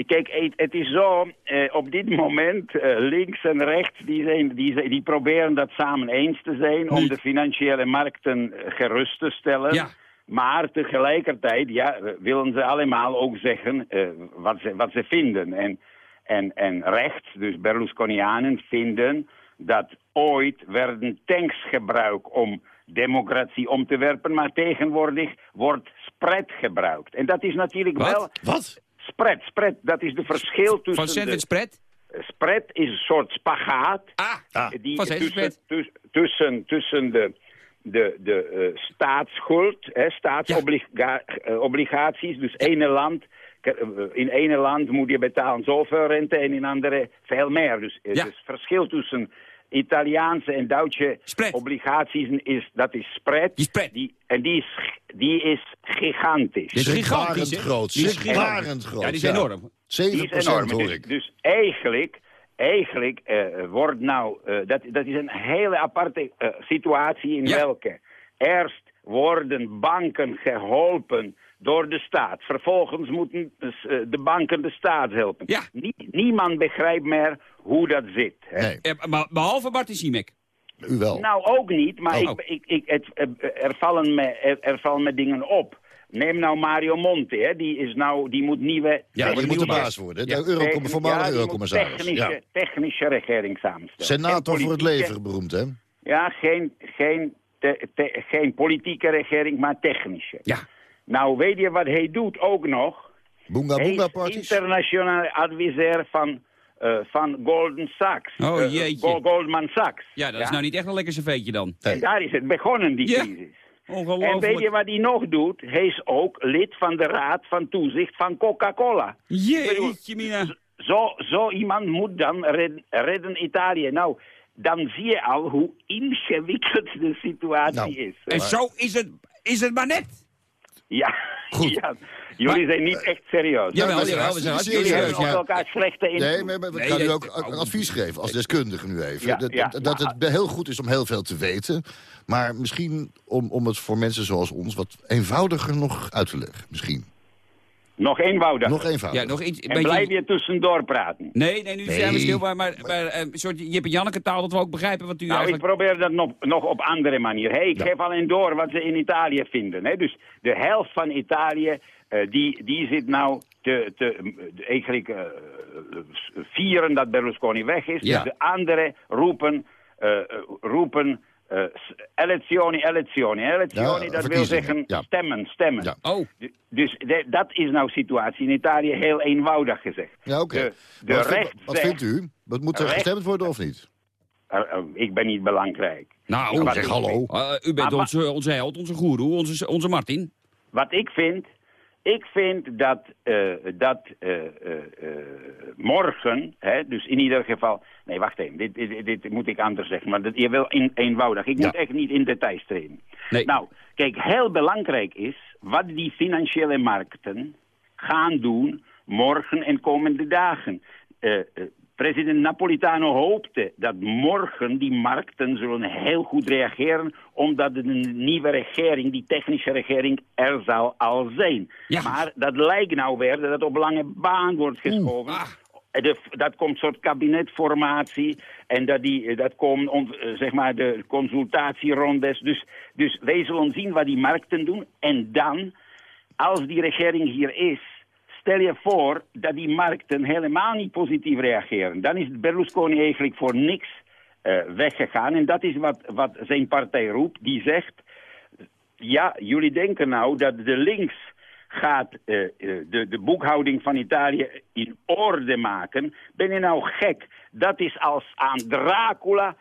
S8: Kijk, het, is zo, eh, op dit moment, eh, links en rechts, die, zijn, die, proberen dat samen eens te zijn om de financiële markten eh, gerust te stellen.
S3: Ja.
S8: Maar tegelijkertijd ja, eh, willen ze allemaal ook zeggen eh, wat, ze, wat ze vinden. En, en, en rechts, dus Berlusconianen, vinden dat ooit werden tanks gebruikt om democratie om te werpen, maar tegenwoordig wordt spread gebruikt. En dat is natuurlijk
S3: Wat?
S8: wel...
S4: Wat?
S8: Spread, spread, dat is de verschil tussen...
S3: Van sandwich
S8: de,
S3: spread?
S8: spread is een soort spagaat.
S3: Ah,
S4: Ah,
S8: die
S3: van
S8: tussen,
S3: spread.
S8: tussen, tussen, tussen de, de, de eh, staatsschuld, hè, staatsobligaties, dus ene land... eh, In ene land moet je betalen zoveel rente en in andere veel meer. Dus eh,
S3: Ja.
S8: het verschil tussen Italiaanse en Duitse
S3: Spread.
S8: obligaties is, dat is spread.
S3: Die spread.
S8: Die, en die is, die is gigantisch.
S3: Dit is gigantisch,
S4: groot.
S3: Die is
S4: Schrikbarend groot.
S3: Ja, die is enorm.
S4: 7
S8: Die is enorm.
S4: hoor
S8: Dus,
S4: ik.
S8: dus eigenlijk, eigenlijk eh, wordt nou, eh, dat, dat is een hele aparte eh, situatie in
S3: Ja.
S8: welke eerst worden banken geholpen door de staat. Vervolgens moeten dus, eh, de banken de staat helpen.
S3: Ja.
S8: Nie- niemand begrijpt meer hoe dat zit. Hè.
S4: Nee,
S3: Eh, behalve Martin Siemek.
S4: u wel.
S8: Nou, ook niet, maar
S4: Oh.
S8: ik, ik, ik, het, eh, er, vallen me, er, er vallen me dingen op. Neem nou Mario Monti, hè. Die, is nou, die moet nieuwe...
S4: ja, die moet de baas worden.
S3: Ja.
S4: De Euro,
S8: Techni-
S4: voormalige
S8: ja, die moet
S4: eurocommissaris.
S8: Technische,
S4: Ja.
S8: technische regering samenstellen.
S4: Senator voor het leven beroemd, hè?
S8: Ja, geen, geen, te- te- geen politieke regering, maar technische.
S3: Ja.
S8: Nou, weet je wat hij doet ook nog?
S4: Boonga
S8: hij
S4: Boonga
S8: is
S4: parties.
S8: internationaal adviseur van, eh, van Golden Sachs.
S3: Oh,
S8: Eh,
S3: jeetje.
S8: Go- Goldman Sachs.
S3: Ja, dat is nou niet echt een lekker cv'tje dan.
S8: En daar is het begonnen, die
S3: Ja.
S8: crisis. En weet je wat hij nog doet? Hij is ook lid van de raad van toezicht van Coca-Cola.
S3: Jeetje, mina.
S8: zo, zo iemand moet dan redden, redden Italië. Nou, dan zie je al hoe ingewikkeld de situatie
S4: Nou,
S8: is.
S3: En zo is het, is het maar net.
S8: Ja,
S4: Goed.
S8: ja. jullie zijn niet echt serieus.
S3: Jawel, jawel, we zijn
S4: hartstikke
S3: hartstikke
S8: jullie
S3: serieus.
S8: hebben
S3: Ja.
S8: elkaar slechte invloed.
S4: Nee, maar, maar we
S3: Nee,
S4: gaan u ook
S3: nee,
S4: een advies geven als deskundige nu even.
S8: Ja,
S4: dat
S8: ja,
S4: dat
S8: ja.
S4: het heel goed is om heel veel te weten. Maar misschien om, om het voor mensen zoals ons wat eenvoudiger nog uit te leggen. Misschien.
S8: Nog eenvoudig.
S4: Nog eenvoudiger.
S3: Ja, nog iets. een
S8: en
S3: beetje-
S8: blijf je tussendoor praten.
S3: Nee, nee, nu
S4: Nee.
S3: zijn we stil. Maar, maar, maar een soort Jip en Janneke taal dat we ook begrijpen wat u
S8: Nou, ik
S3: eigenlijk...
S8: probeer dat nog, nog op andere manier. Hey, ik
S4: Ja.
S8: geef alleen door wat ze in Italië vinden. Hè. Dus de helft van Italië, eh, die, die zit nou te, te, eigenlijk eh, vieren dat Berlusconi weg is.
S3: Ja.
S8: De anderen roepen, eh, roepen s- elezioni, elezioni. Elezioni,
S4: Ja,
S8: dat wil zeggen
S4: ja.
S8: stemmen, stemmen.
S4: Ja.
S3: Oh,
S8: Dus de- dat is nou situatie in Italië heel eenvoudig gezegd.
S4: Ja, oké.
S8: De, de
S4: Wat,
S8: recht
S4: wat vindt u? Wat moet er
S8: Recht-
S4: gestemd worden of niet?
S8: Eh, eh, ik ben niet belangrijk.
S3: nou,
S8: Wat
S4: zeg hallo.
S3: eh, u bent onze, onze held, onze goeroe, onze, onze Martin.
S8: Wat ik vind, ik vind dat, eh, dat eh, eh, morgen, hè, dus in ieder geval... Nee, wacht even, dit, dit, dit moet ik anders zeggen, maar dat, je wil in, eenvoudig. Ik
S4: Ja.
S8: moet echt niet in details treden.
S3: Nee.
S8: Nou, kijk, heel belangrijk is wat die financiële markten gaan doen morgen en komende dagen. Eh, eh, president Napolitano hoopte dat morgen die markten zullen heel goed reageren, omdat de nieuwe regering, die technische regering, er zal al zijn.
S3: Ja.
S8: Maar dat lijkt nou weer dat het op lange baan wordt geschoven.
S3: ah.
S8: De, dat komt een soort kabinetformatie en dat, die, dat komen on- eh, zeg maar de consultatierondes. Dus, dus wij zullen zien wat die markten doen. En dan, als die regering hier is, stel je voor dat die markten helemaal niet positief reageren. Dan is Berlusconi eigenlijk voor niks eh, weggegaan. En dat is wat, wat zijn partij roept. Die zegt, ja, jullie denken nou dat de links gaat eh, eh, de, de boekhouding van Italië in orde maken. Ben je nou gek? Dat is als aan Dracula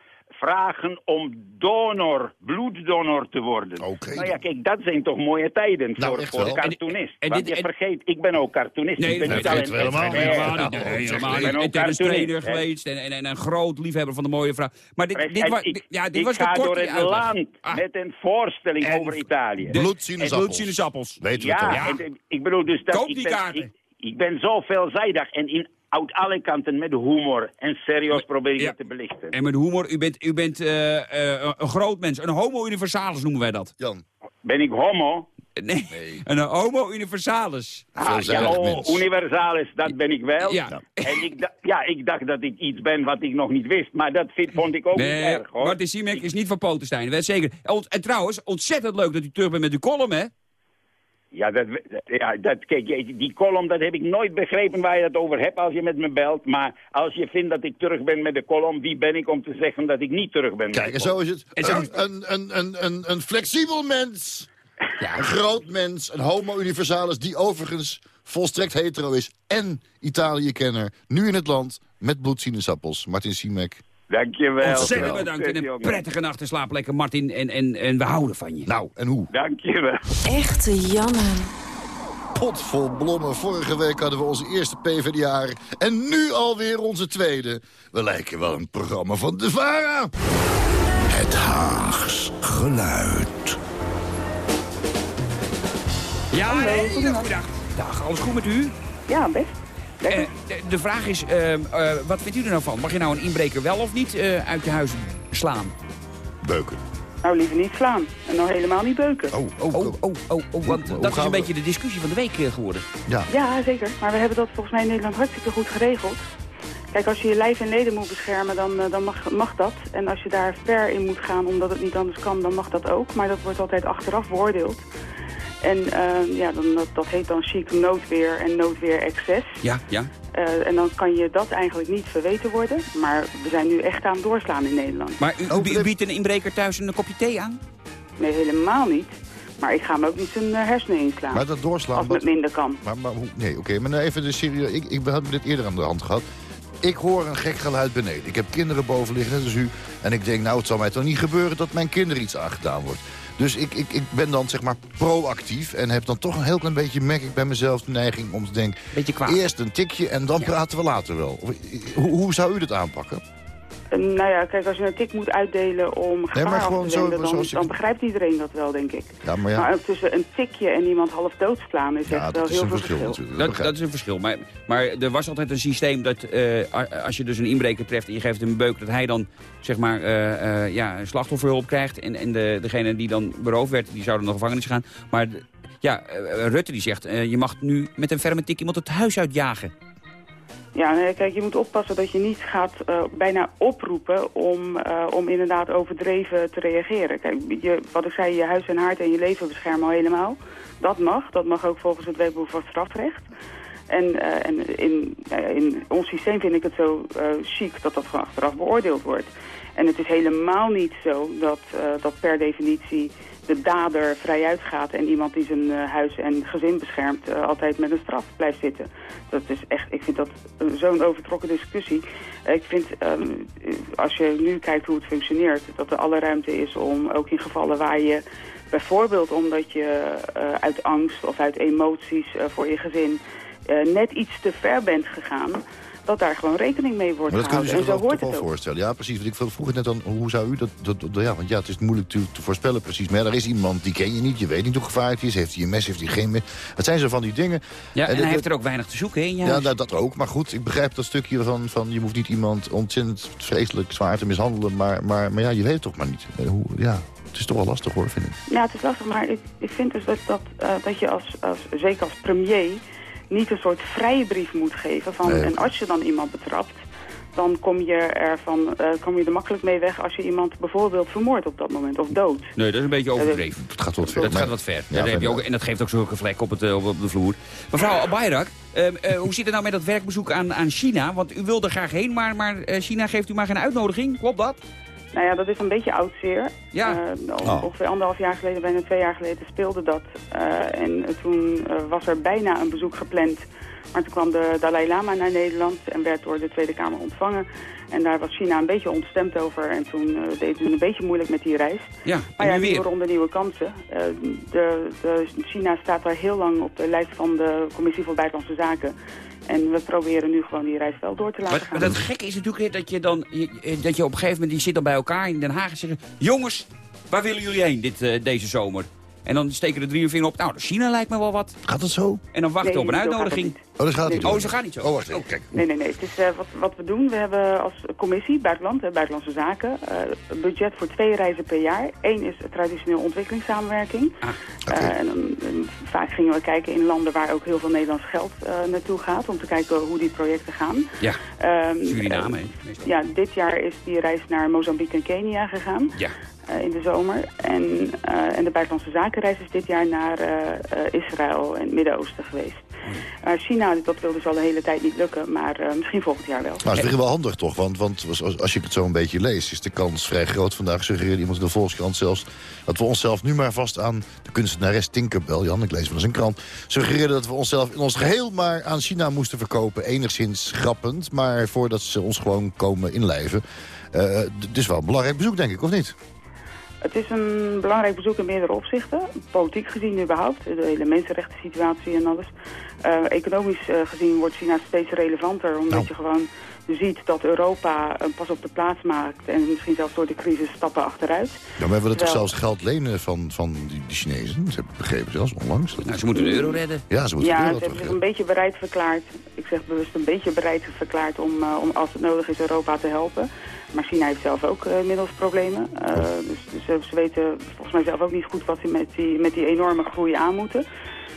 S8: vragen om donor, bloeddonor te worden.
S4: Oké
S8: nou ja, kijk, dat zijn toch mooie tijden
S4: Nou,
S8: voor, voor de cartoonist.
S3: En- en
S8: Want
S3: dit-
S8: je
S3: en-
S8: vergeet, ik ben ook cartoonist.
S3: Nee,
S8: ik ben
S3: dat
S8: niet alleen...
S4: helemaal niet.
S3: helemaal niet.
S8: ik ben ook
S3: trainer geweest en, en, en een groot liefhebber van de mooie vrouw. Maar dit, dit, was,
S8: ik,
S3: ja, dit
S8: ik
S3: was de
S8: ga door het
S3: uitleg.
S8: land
S3: Ah,
S8: met een voorstelling
S3: En-
S8: over Italië.
S4: Bloedsinusappels.
S3: bloedsinusappels.
S4: Weten we
S8: Ja, ik bedoel dus dat
S3: Koop die kaarten.
S8: ik ben zo veelzijdig en in, uit alle kanten met humor en serieus probeer ik
S3: Ja.
S8: het te belichten.
S3: En met humor, u bent, u bent eh, eh, een groot mens. Een homo universalis noemen wij dat.
S4: Jan,
S8: Ben ik homo?
S3: Nee, een homo universalis.
S8: Ah, ja,
S4: veelzijdig
S8: oh, universalis, dat ben ik wel.
S3: Ja.
S8: En ik, ja, ik dacht dat ik iets ben wat ik nog niet wist, maar dat vind, vond ik ook niet
S3: Nee,
S8: erg, hoor.
S3: Martin Siemek is niet van Potenstein, weet zeker. En, en trouwens, ontzettend leuk dat u terug bent met uw column, hè?
S8: Ja, dat, ja dat, kijk, die column, dat heb ik nooit begrepen waar je het over hebt als je met me belt. Maar als je vindt dat ik terug ben met de column, wie ben ik om te zeggen dat ik niet terug ben met
S4: kijk, en zo is het. Een, een, een, een, een, een flexibel mens. Een groot mens, een homo universalis... die overigens volstrekt hetero is en Italië-kenner. Nu in het land met bloedsinusappels. Martin Siemek.
S8: Dankjewel.
S3: Ontzettend bedankt en een prettige nacht en slaap lekker, Martin. En, en, en we houden van je.
S4: Nou, en hoe?
S8: Dankjewel.
S7: Echte Janne.
S4: Pot vol blommen. Vorige week hadden we onze eerste PvdA. En nu alweer onze tweede. We lijken wel een programma van de VARA.
S2: Het Haags geluid.
S3: Ja, een hele goede dag. Dag, alles goed met u?
S9: Ja, best.
S3: Eh, de, de vraag is, ehm, eh, wat vindt u er nou van? Mag je nou een inbreker wel of niet eh, uit je huis slaan?
S4: Beuken.
S9: Nou, liever niet slaan. En nou helemaal niet beuken.
S4: Oh, oh,
S3: Oh, oh, oh, oh want
S4: Hoe
S3: dat is een
S4: we-
S3: beetje de discussie van de week eh, geworden.
S4: Ja.
S9: Ja, zeker. Maar we hebben dat volgens mij in Nederland hartstikke goed geregeld. Kijk, als je je lijf en leden moet beschermen, dan, eh, dan mag, mag dat. En als je daar ver in moet gaan omdat het niet anders kan, dan mag dat ook. Maar dat wordt altijd achteraf beoordeeld. En eh, ja, dan, dat, dat heet dan chic noodweer en noodweer excess.
S3: Ja, ja.
S9: Eh, en dan kan je dat eigenlijk niet verweten worden. Maar we zijn nu echt aan het doorslaan in Nederland.
S3: Maar u, u, u biedt een inbreker thuis een kopje thee aan?
S9: Nee, helemaal niet. Maar ik ga hem ook niet zijn eh, hersenen inslaan.
S4: Maar dat doorslaan...
S9: als het
S4: wat-
S9: met minder kan.
S4: Maar, nee, oké, maar nou even de serieus. Ik, ik had dit eerder aan de hand gehad. Ik hoor een gek geluid beneden. Ik heb kinderen boven liggen, net als u. En ik denk, nou, het zal mij toch niet gebeuren dat mijn kinderen iets aangedaan wordt. Dus ik, ik, ik ben dan zeg maar proactief en heb dan toch een heel klein beetje, merk ik bij mezelf, de neiging om te denken...
S3: Beetje kwaad.
S4: Eerst een tikje en dan praten we later wel. Hoe, hoe zou u dat aanpakken?
S9: Nou ja, kijk, als je een tik moet uitdelen om gevaar
S4: maar gewoon
S9: te
S4: zo-
S9: dan, dan begrijpt iedereen dat wel, denk ik.
S4: Ja, maar ja,
S9: Maar ook tussen een tikje en iemand half doodslaan is
S4: ja
S9: echt wel
S4: dat is
S9: heel
S4: een
S9: veel
S4: verschil
S9: verschil.
S4: natuurlijk.
S3: Dat, dat is een verschil. Maar, maar er was altijd een systeem dat eh, als je dus een inbreker treft en je geeft hem een beuk... dat hij dan zeg maar eh, eh, ja, een slachtofferhulp krijgt. En, en de, degene die dan beroofd werd, die zou dan naar de gevangenis gaan. Maar ja, Rutte die zegt, eh, je mag nu met een ferme tik iemand het huis uitjagen.
S9: Ja, nee, kijk, je moet oppassen dat je niet gaat eh, bijna oproepen om, eh, om inderdaad overdreven te reageren. Kijk, je, wat ik zei, je huis en haard en je leven beschermen al helemaal. Dat mag, dat mag ook volgens het wetboek van strafrecht. En, eh, en in, in ons systeem vind ik het zo chic dat dat gewoon achteraf beoordeeld wordt. En het is helemaal niet zo dat, dat per definitie de dader vrij uitgaat en iemand die zijn eh, huis en gezin beschermt eh, altijd met een straf blijft zitten. Dat is echt, ik vind dat eh, zo'n overtrokken discussie. Ik vind, ehm, eh, als je nu kijkt hoe het functioneert, dat er alle ruimte is om ook in gevallen waar je bijvoorbeeld omdat je uit angst of uit emoties voor je gezin net iets te ver bent gegaan, dat daar gewoon rekening mee wordt
S4: Maar dat kunt u
S9: gehouden.
S4: zich
S9: En zo
S4: wel,
S9: hoort
S4: toch
S9: het
S4: wel
S9: ook.
S4: voorstellen. Ja, precies. Want ik vroeg net dan, hoe zou u dat, dat, dat- Ja, want ja, het is moeilijk te, te voorspellen precies. Maar ja, er is iemand, die ken je niet. Je weet niet hoe gevaarlijk hij is. Heeft hij een mes, heeft hij geen mes. Het zijn zo van die dingen.
S3: Ja, en,
S4: dat-
S3: hij heeft er ook weinig te zoeken in
S4: Ja,
S3: huis.
S4: nou, dat ook. Maar goed, ik begrijp dat stukje van, van je hoeft niet iemand ontzettend vreselijk zwaar te mishandelen. Maar, maar, maar ja, je weet het toch maar niet. Eh, Hoe, ja, het is toch wel lastig hoor, vind ik.
S9: Ja, het is lastig, maar ik, ik vind dus dat, dat, eh, dat je als, als, zeker als premier niet een soort vrije brief moet geven. Van,
S4: Nee.
S9: En als je dan iemand betrapt, dan kom je, er van, eh, kom je er makkelijk mee weg als je iemand bijvoorbeeld vermoordt op dat moment of dood.
S3: Nee, dat is een beetje overdreven.
S4: Het gaat wat ver.
S3: Dat gaat wat ver.
S4: Ja,
S3: heb je ook, en dat geeft ook zulke vlekken op, het, eh, op, de vloer. Mevrouw Albayrak, ehm, eh, hoe zit het nou met dat werkbezoek aan, aan China? Want u wilde graag heen, maar, maar China geeft u maar geen uitnodiging. Klopt dat?
S9: Nou ja, dat is een beetje oud zeer.
S3: Ja.
S9: Eh, on-
S4: Oh.
S9: Ongeveer anderhalf jaar geleden, bijna twee jaar geleden speelde dat. Eh, en toen eh, was er bijna een bezoek gepland. Maar toen kwam de Dalai Lama naar Nederland en werd door de Tweede Kamer ontvangen. En daar was China een beetje ontstemd over. En toen eh, deed het een beetje moeilijk met die reis.
S3: Ja,
S9: Maar ja, nieuwe
S3: weer.
S9: ronde, nieuwe kansen. Eh, de, de, China staat daar heel lang op de lijst van de Commissie voor Buitenlandse Zaken. En we proberen nu gewoon die reis wel door te laten
S3: Maar,
S9: gaan.
S3: maar dat gekke is natuurlijk dat je dan dat je op een gegeven moment die zit dan bij elkaar in Den Haag en zeggen: jongens, waar willen jullie heen dit, eh, deze zomer? En dan steken de drie vinger op. Nou, China lijkt me wel wat.
S4: Gaat het zo?
S3: En dan wachten
S9: Nee,
S3: op een uitnodiging.
S4: Oh, dat gaat niet.
S3: Oh, ze gaat niet zo.
S4: Oh, wacht even. Kijk.
S9: Nee, nee, nee. Het is, eh, wat, wat we doen, we hebben als commissie, buitenland, hè, buitenlandse zaken, eh, een budget voor twee reizen per jaar. Eén is traditioneel ontwikkelingssamenwerking.
S3: Ah.
S9: Eh, en dan, en vaak gingen we kijken in landen waar ook heel veel Nederlands geld eh, naartoe gaat, om te kijken hoe die projecten gaan.
S3: Ja,
S9: Ehm,
S3: Suriname.
S9: ja, dit jaar is die reis naar Mozambique en Kenia gegaan.
S3: Ja.
S9: Eh, in de zomer. En, eh, en de buitenlandse zakenreis is dit jaar naar eh, Israël en het Midden-Oosten geweest. Eh, China, dat wil dus al de hele tijd niet lukken, maar misschien volgend jaar wel.
S4: Nou, dat is wel handig toch, want, want als, je het zo een beetje leest... is de kans vrij groot. Vandaag suggereerde iemand in de Volkskrant zelfs... dat we onszelf nu maar vast aan de kunstenares Tinkerbell... Jan, ik lees wel eens een krant... suggereerde dat we onszelf in ons geheel maar aan China moesten verkopen. Enigszins grappend, maar voordat ze ons gewoon komen inlijven. Het is wel een belangrijk bezoek, denk ik, of niet?
S9: Het is een belangrijk bezoek in meerdere opzichten. Politiek gezien überhaupt, de hele mensenrechten situatie en alles. Eh, economisch eh, gezien wordt China steeds relevanter, omdat
S4: Nou.
S9: je gewoon ziet dat Europa een pas op de plaats maakt en misschien zelfs door de crisis stappen achteruit.
S4: Ja, maar we willen toch zelfs geld lenen van, van die, die Chinezen? Dat heb ik begrepen zelfs onlangs. Dat-
S3: Nou, ze moeten de euro redden.
S4: ja, ze moeten
S9: Ja,
S4: de
S9: ze
S4: euro
S9: hebben zich een beetje bereid verklaard, ik zeg bewust een beetje bereid verklaard om, eh, om als het nodig is Europa te helpen. Maar China heeft zelf ook eh, inmiddels problemen. Eh, dus dus ze, weten volgens mij zelf ook niet goed wat ze met die, met die enorme groei aan moeten.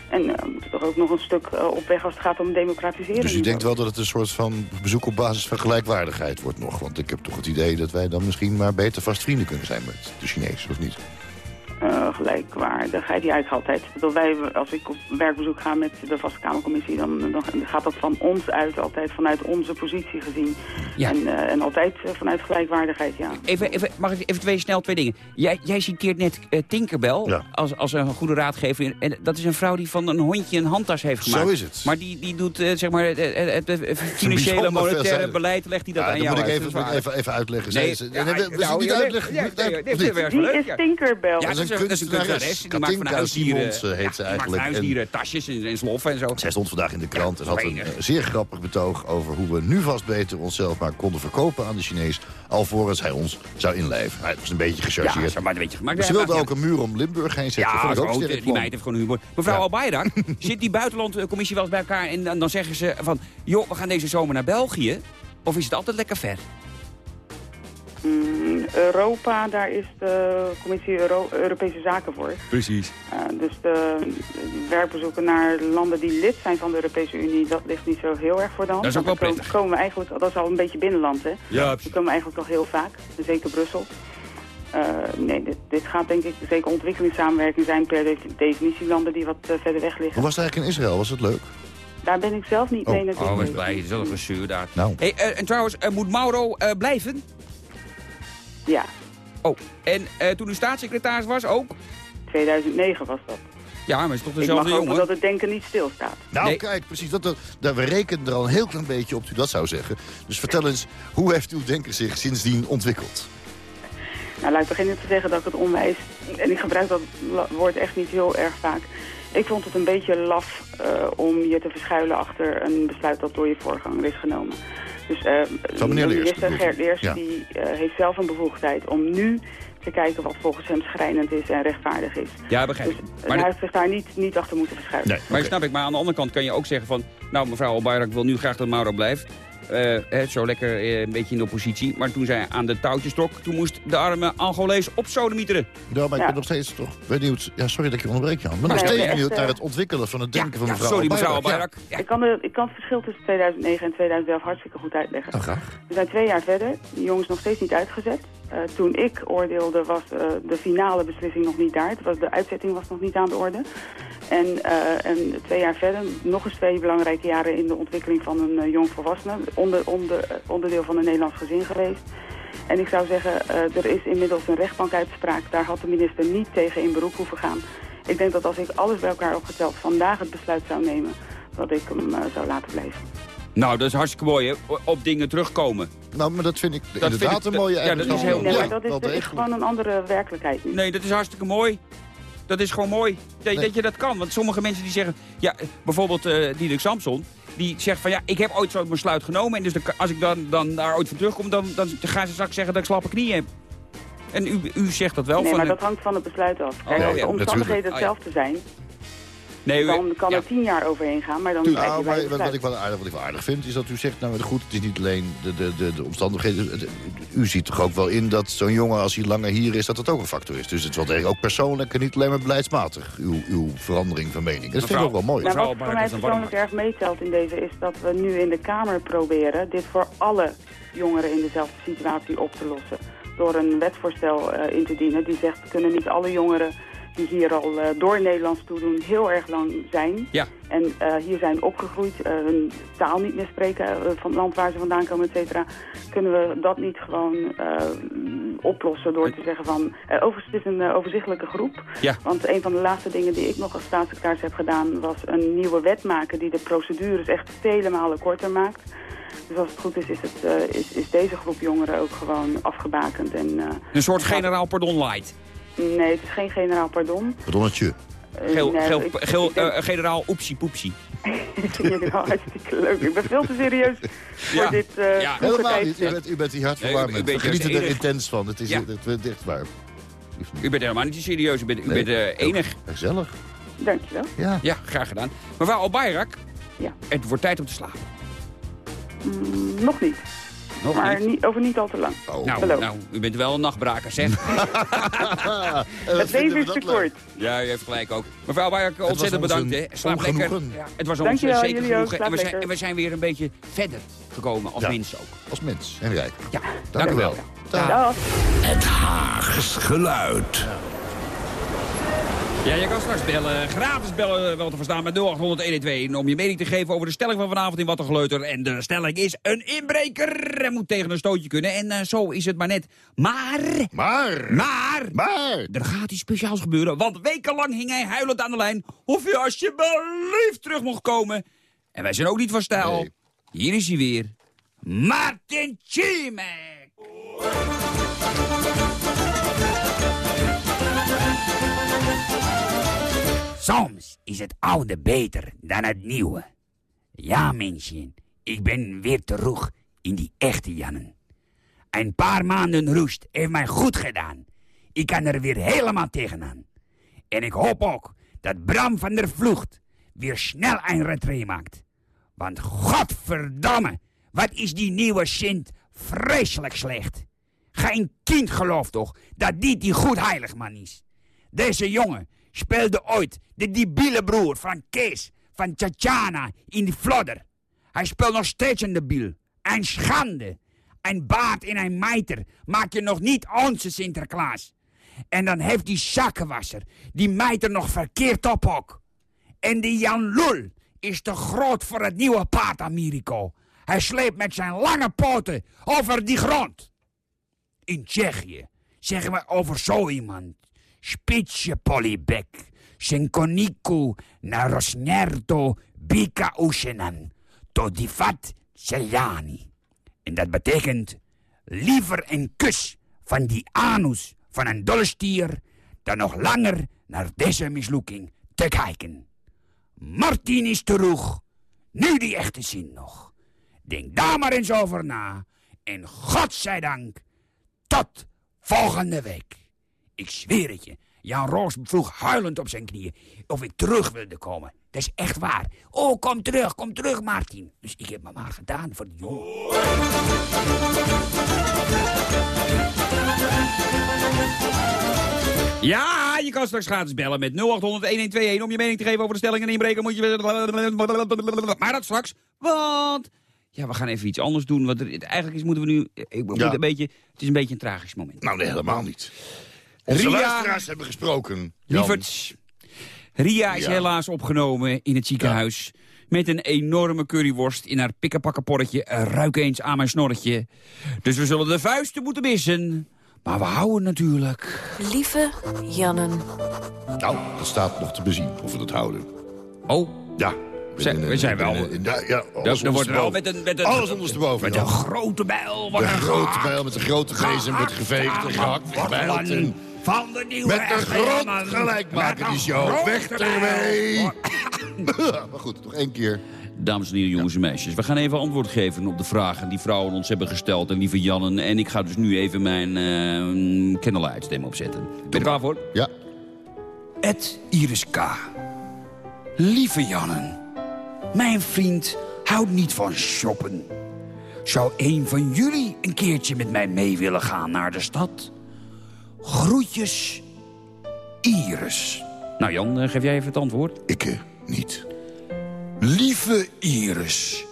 S9: En eh, moeten toch ook nog een stuk op weg als het gaat om democratisering.
S4: Dus u denkt wel dat het een soort van bezoek op basis van gelijkwaardigheid wordt nog? Want ik heb toch het idee dat wij dan misschien maar beter vast vrienden kunnen zijn met de Chinezen, of niet?
S9: Eh, gelijkwaardigheid. Ja, altijd. Ik bedoel, wij, als ik op werkbezoek ga met de vaste Kamercommissie, dan, dan gaat dat van ons uit, altijd vanuit onze positie gezien.
S3: Ja.
S9: En, eh, en altijd eh, vanuit gelijkwaardigheid, ja.
S3: Even, even, mag ik even twee, snel twee dingen. Jij, jij citeert net eh, Tinkerbell
S4: Ja.
S3: als, als een goede raadgever. En dat is een vrouw die van een hondje een handtas heeft
S4: Zo
S3: gemaakt.
S4: is het.
S3: Maar die, die doet zeg maar, het, financiële, monetaire beleid, legt hij dat
S4: Ja,
S3: aan
S4: dan
S3: jou
S4: moet ik
S3: uit.
S4: even,
S3: Dat
S4: moet ik
S3: waar.
S4: even, even uitleggen.
S3: Nee,
S4: Zij-
S3: ja,
S4: nee, we- we
S3: nou,
S4: niet uitleggen.
S9: Die is
S3: ja.
S9: Tinkerbell.
S4: Is een
S3: een
S4: kunstenares.
S3: kunstenares. Die maakt van huisdieren,
S4: Simons, eh, heet ze eigenlijk.
S3: maakt
S4: En-
S3: huisdieren, tasjes en, en sloffen en zo.
S4: Zij stond vandaag in de krant en had een eh, zeer grappig betoog over hoe we nu vast beter onszelf maar konden verkopen aan de Chinees, alvorens hij ons zou inlijven. Nou, het was een beetje gechargeerd.
S3: zo, maar dat weet je. Maar
S4: Maar ze wilde ook een muur om Limburg heen zetten.
S3: Ja,
S4: ook
S3: die meid heeft gewoon humor. Mevrouw. Albayrak, zit die buitenlandcommissie wel eens bij elkaar... en dan, dan zeggen ze van... joh, we gaan deze zomer naar België. Of is het altijd lekker ver?
S9: Mm, Europa, daar is de Commissie Euro- Europese Zaken voor.
S3: Precies.
S9: Eh, dus de, werkbezoeken naar landen die lid zijn van de Europese Unie, dat ligt niet zo heel erg voor de hand.
S3: Dat is ook wel prettig.
S9: Komen we eigenlijk, dat is al een beetje binnenland, hè?
S3: Ja,
S9: Die komen eigenlijk al heel vaak, zeker Brussel. Eh, nee, dit, dit gaat denk ik, zeker ontwikkelingssamenwerking zijn per defi- definitie landen die wat eh, verder weg
S4: Hoe
S9: liggen.
S4: was het eigenlijk in Israël? Was het leuk?
S9: Daar ben ik zelf niet
S4: Oh.
S9: mee natuurlijk.
S3: Oh, wat blij. Wel een gezuur daar.
S4: Nou.
S3: Hey, en trouwens, moet Mauro eh, blijven?
S9: Ja,
S3: Oh, en eh, toen u staatssecretaris was ook?
S9: 2009 was dat.
S3: Ja, maar het is toch
S9: Ik mag
S3: dezelfde jongen?
S9: dat het denken niet stilstaat.
S4: Nou,
S3: Nee.
S4: kijk, precies. Dat, dat, daar, we rekenen er al een heel klein beetje op, dat u dat zou zeggen. Dus vertel eens, hoe heeft uw denken zich sindsdien ontwikkeld?
S9: Nou, laat ik beginnen te zeggen dat ik het onwijs... En ik gebruik dat woord echt niet heel erg vaak. Ik vond het een beetje laf eh, om je te verschuilen achter een besluit dat door je voorganger is genomen. Dus eh,
S4: Van meneer
S9: de
S4: Leers,
S9: minister? Gert Leers
S4: Ja.
S9: die, eh, heeft zelf een bevoegdheid om nu te kijken wat volgens hem schrijnend is en rechtvaardig is.
S3: Ja, begrijp
S9: Dus
S3: ik.
S9: hij
S3: Maar,
S9: heeft zich daar niet, niet achter moeten verschuilen.
S4: Nee,
S3: maar snap ik, maar aan de andere kant kan je ook zeggen van... nou, mevrouw Albayrak wil nu graag dat Mauro blijft. Eh, hè, zo lekker eh, een beetje in de oppositie. Maar toen zij aan de touwtjes trok, toen moest de arme Angolees op sodemieteren.
S4: Ja, maar ik
S9: Ja.
S4: ben nog steeds toch benieuwd. Ja, sorry dat ik je onderbreek, Jan. Maar nog steeds
S9: echt,
S4: benieuwd
S9: eh,
S4: naar het ontwikkelen van het denken van
S3: Ja,
S4: mevrouw
S3: sorry, mevrouw
S4: Albayrak.
S3: Ja.
S9: Ik, kan de, ik kan het verschil tussen 2009 en 2011 hartstikke goed uitleggen.
S4: Nou, graag.
S9: We zijn twee jaar verder. De jongen is nog steeds niet uitgezet. Eh, toen ik oordeelde was eh, de finale beslissing nog niet daar. Het was, de uitzetting was nog niet aan de orde. En, eh, en twee jaar verder, nog eens twee belangrijke jaren in de ontwikkeling van een jong volwassene. Onder, onder, onderdeel van een Nederlands gezin geweest. En ik zou zeggen, er is inmiddels een rechtbankuitspraak. Daar had de minister niet tegen in beroep hoeven gaan. Ik denk dat als ik alles bij elkaar opgeteld vandaag het besluit zou nemen... dat ik hem zou laten blijven.
S3: Nou, dat is hartstikke mooi, hè? Op dingen terugkomen.
S4: Nou, maar dat vind ik
S3: vind
S4: inderdaad
S3: ik-
S4: een mooie
S3: ja, dat is heel mooi.
S9: dat is, dat gewoon een andere werkelijkheid nu.
S3: Nee, dat is hartstikke mooi. Dat is gewoon mooi dat,
S4: Nee.
S3: dat je dat kan. Want sommige mensen die zeggen... Ja, bijvoorbeeld eh Diederik Samson. Die zegt van ja, ik heb ooit zo'n besluit genomen. En dus de- als ik dan, dan daar ooit van terugkom... Dan, dan gaan ze straks zeggen dat ik slappe knieën heb. En u, u zegt dat wel
S9: Nee,
S3: van...
S9: maar dat hangt van het besluit af. Kijk,
S3: Oh,
S9: als de omstandigheden
S3: natuurlijk.
S9: hetzelfde zijn,
S3: nee, u-
S9: dan kan
S3: ja.
S9: er tien jaar overheen gaan, maar dan
S4: Tuurlijk. Nou, maar wat, wat ik wel aardig, wat ik wel aardig vind, is dat u zegt, nou goed, het is niet alleen de, de, de, de omstandigheden. Het- u ziet toch ook wel in dat zo'n jongen, als hij langer hier is, dat dat ook een factor is. Dus het is wel degelijk ook persoonlijk en niet alleen maar beleidsmatig, uw, uw verandering van mening. Dat vind ik ook wel mooi.
S9: Maar
S3: Mevrouw
S9: wat voor mij
S3: is een
S9: persoonlijk erg meetelt in deze is dat we nu in de Kamer proberen dit voor alle jongeren in dezelfde situatie op te lossen. Door een wetsvoorstel eh, in te dienen die zegt, kunnen niet alle jongeren die hier al eh, door Nederlands toedoen heel erg lang zijn.
S3: Ja.
S9: En eh, hier zijn opgegroeid, eh, hun taal niet meer spreken van het land waar ze vandaan komen, et cetera. Kunnen we dat niet gewoon oplossen door te zeggen van... overigens, het is een overzichtelijke groep.
S3: Ja.
S9: Want een van de laatste dingen die ik nog als staatssecretaris heb gedaan... was een nieuwe wet maken die de procedures echt vele malen korter maakt. Dus als het goed is, is, het, is, is deze groep jongeren ook gewoon afgebakend. En,
S3: Een soort generaal pardon light.
S9: Nee, het is geen generaal pardon.
S4: Pardonnetje.
S9: Eh,
S3: Geel,
S9: nee,
S3: geel,
S9: ik-
S3: geel,
S9: ik denk-
S3: eh, generaal oepsie poepsie.
S9: ik vind jullie wel hartstikke leuk. Ik ben veel te serieus voor
S3: Ja.
S9: dit eh
S3: Ja.
S4: Helemaal niet. U bent, u bent hier hard
S3: Nee, juist
S4: er
S3: enig.
S4: intens van. Het is
S3: Ja.
S4: het, het, echt waar.
S3: U bent helemaal niet serieus, u bent, u
S4: Nee.
S3: bent eh, enig.
S4: Gezellig.
S9: Dankjewel.
S4: Ja.
S3: Ja, graag gedaan. Mevrouw Albayrak,
S9: Ja.
S3: het wordt tijd om te slapen.
S9: Mm, nog niet,
S3: Nog
S9: maar
S3: niet?
S9: niet, over niet al te lang.
S4: Oh.
S3: Nou,
S9: Hallo.
S3: nou, u bent wel een nachtbraker, zeg.
S9: Het leven is te kort.
S3: ja, u heeft gelijk ook. Mevrouw Albayrak, ontzettend bedankt. Hè. Slaap lekker. Ja, het was ons eh, zeker genoegen. En we, zijn, en we zijn weer een beetje verder gekomen als
S4: Ja.
S3: mensen ook.
S4: Als mens en rijk.
S3: Ja,
S4: Dank u wel.
S9: Dag.
S2: Het Haags geluid.
S3: Ja, je kan straks bellen, gratis bellen wel te verstaan met 0800 om je mening te geven over de stelling van vanavond in Wat een Geleuter. En de stelling is een inbreker. Hij moet tegen een stootje kunnen en eh, zo is het maar net. Maar,
S4: Maar,
S3: maar,
S4: maar...
S3: er gaat iets speciaals gebeuren. Want wekenlang hing hij huilend aan de lijn of hij alsjeblieft terug mocht komen. En wij zijn ook niet van stijl.
S4: Nee.
S3: Hier is hij weer. Martin Ciemek. Soms is het oude beter dan het nieuwe. Ja, mensen, ik ben weer terug in die echte Jannen. Een paar maanden rust heeft mij goed gedaan. Ik kan er weer helemaal tegenaan. En ik hoop ook dat Bram van der Vlucht weer snel een retree maakt. Want godverdamme, wat is die nieuwe Sint vreselijk slecht. Geen kind gelooft toch dat dit die goed heiligman is. Deze jongen speelde ooit de debiele broer van Kees van Tatjana in die Flodder. Hij speelt nog steeds een debiel. Een schande. Een baard in een mijter maak je nog niet onze Sinterklaas. En dan heeft die zakkenwasser die mijter nog verkeerd op ook. En die Jan Lul is te groot voor het nieuwe paard Americo. Hij sleept met zijn lange poten over die grond. In Tsjechië zeggen we over zo iemand. Spitsje polybek. Senkoniku na rosnierto bika ushenan. To divat seljani. En dat betekent liever een kus van die anus van een dolle stier... dan nog langer naar deze mislukking te kijken. Martin is terug. Nu die echte zin nog. Denk daar maar eens over na. En godzijdank, tot volgende week. Ik zweer het je. Jan Roos vroeg huilend op zijn knieën of ik terug wilde komen. Dat is echt waar. Oh, kom terug, kom terug, Martin. Dus ik heb me maar gedaan voor die jongen. Ja, je kan straks gratis bellen met 0800-1121 om je mening te geven over de stelling en inbreken. Moet je... Maar dat straks, want... Ja, we gaan even iets anders doen. Want er- eigenlijk is, moeten we nu... Ik, moet
S4: Ja.
S3: een beetje, het is een beetje een tragisch moment.
S4: Nou, nee, helemaal niet. Onze
S3: Ria-
S4: luisteraars hebben gesproken. Jan.
S3: Lieverds, Ria is
S4: Ja.
S3: helaas opgenomen in het ziekenhuis... met een enorme curryworst in haar pikkapakkenporretje. Ruik eens aan mijn snorretje. Dus we zullen de vuisten moeten missen. Maar we houden natuurlijk...
S7: Lieve Jannen.
S4: Nou, dat staat nog te bezien of we dat houden.
S3: Oh,
S4: Ja.
S3: Zijn- we zijn wel-
S4: in- in- ja, ja,
S3: dat,
S4: alles
S3: dat wordt wel met een... Met een
S4: Alles ondersteboven,
S3: Met een grote bijl. Wat
S4: De
S3: een
S4: grote bijl met de grote bezem wordt geveegd en gehakt en en
S3: Van de nieuwe
S4: Met de grond gelijk maken die show. Weg ermee. maar goed, nog één keer.
S3: Dames en heren, jongens en meisjes. We gaan even antwoord geven op de vragen die vrouwen ons hebben gesteld. En lieve Jannen. En ik ga dus nu even mijn uh, candlelight-stem opzetten. Ben je klaar voor?
S4: Ja.
S3: Ed Iris K. Lieve Jannen. Mijn vriend houdt niet van shoppen. Zou een van jullie een keertje met mij mee willen gaan naar de stad? Groetjes, Iris. Nou Jan, eh, geef jij even het antwoord.
S4: Ik eh, niet.
S3: Lieve Iris.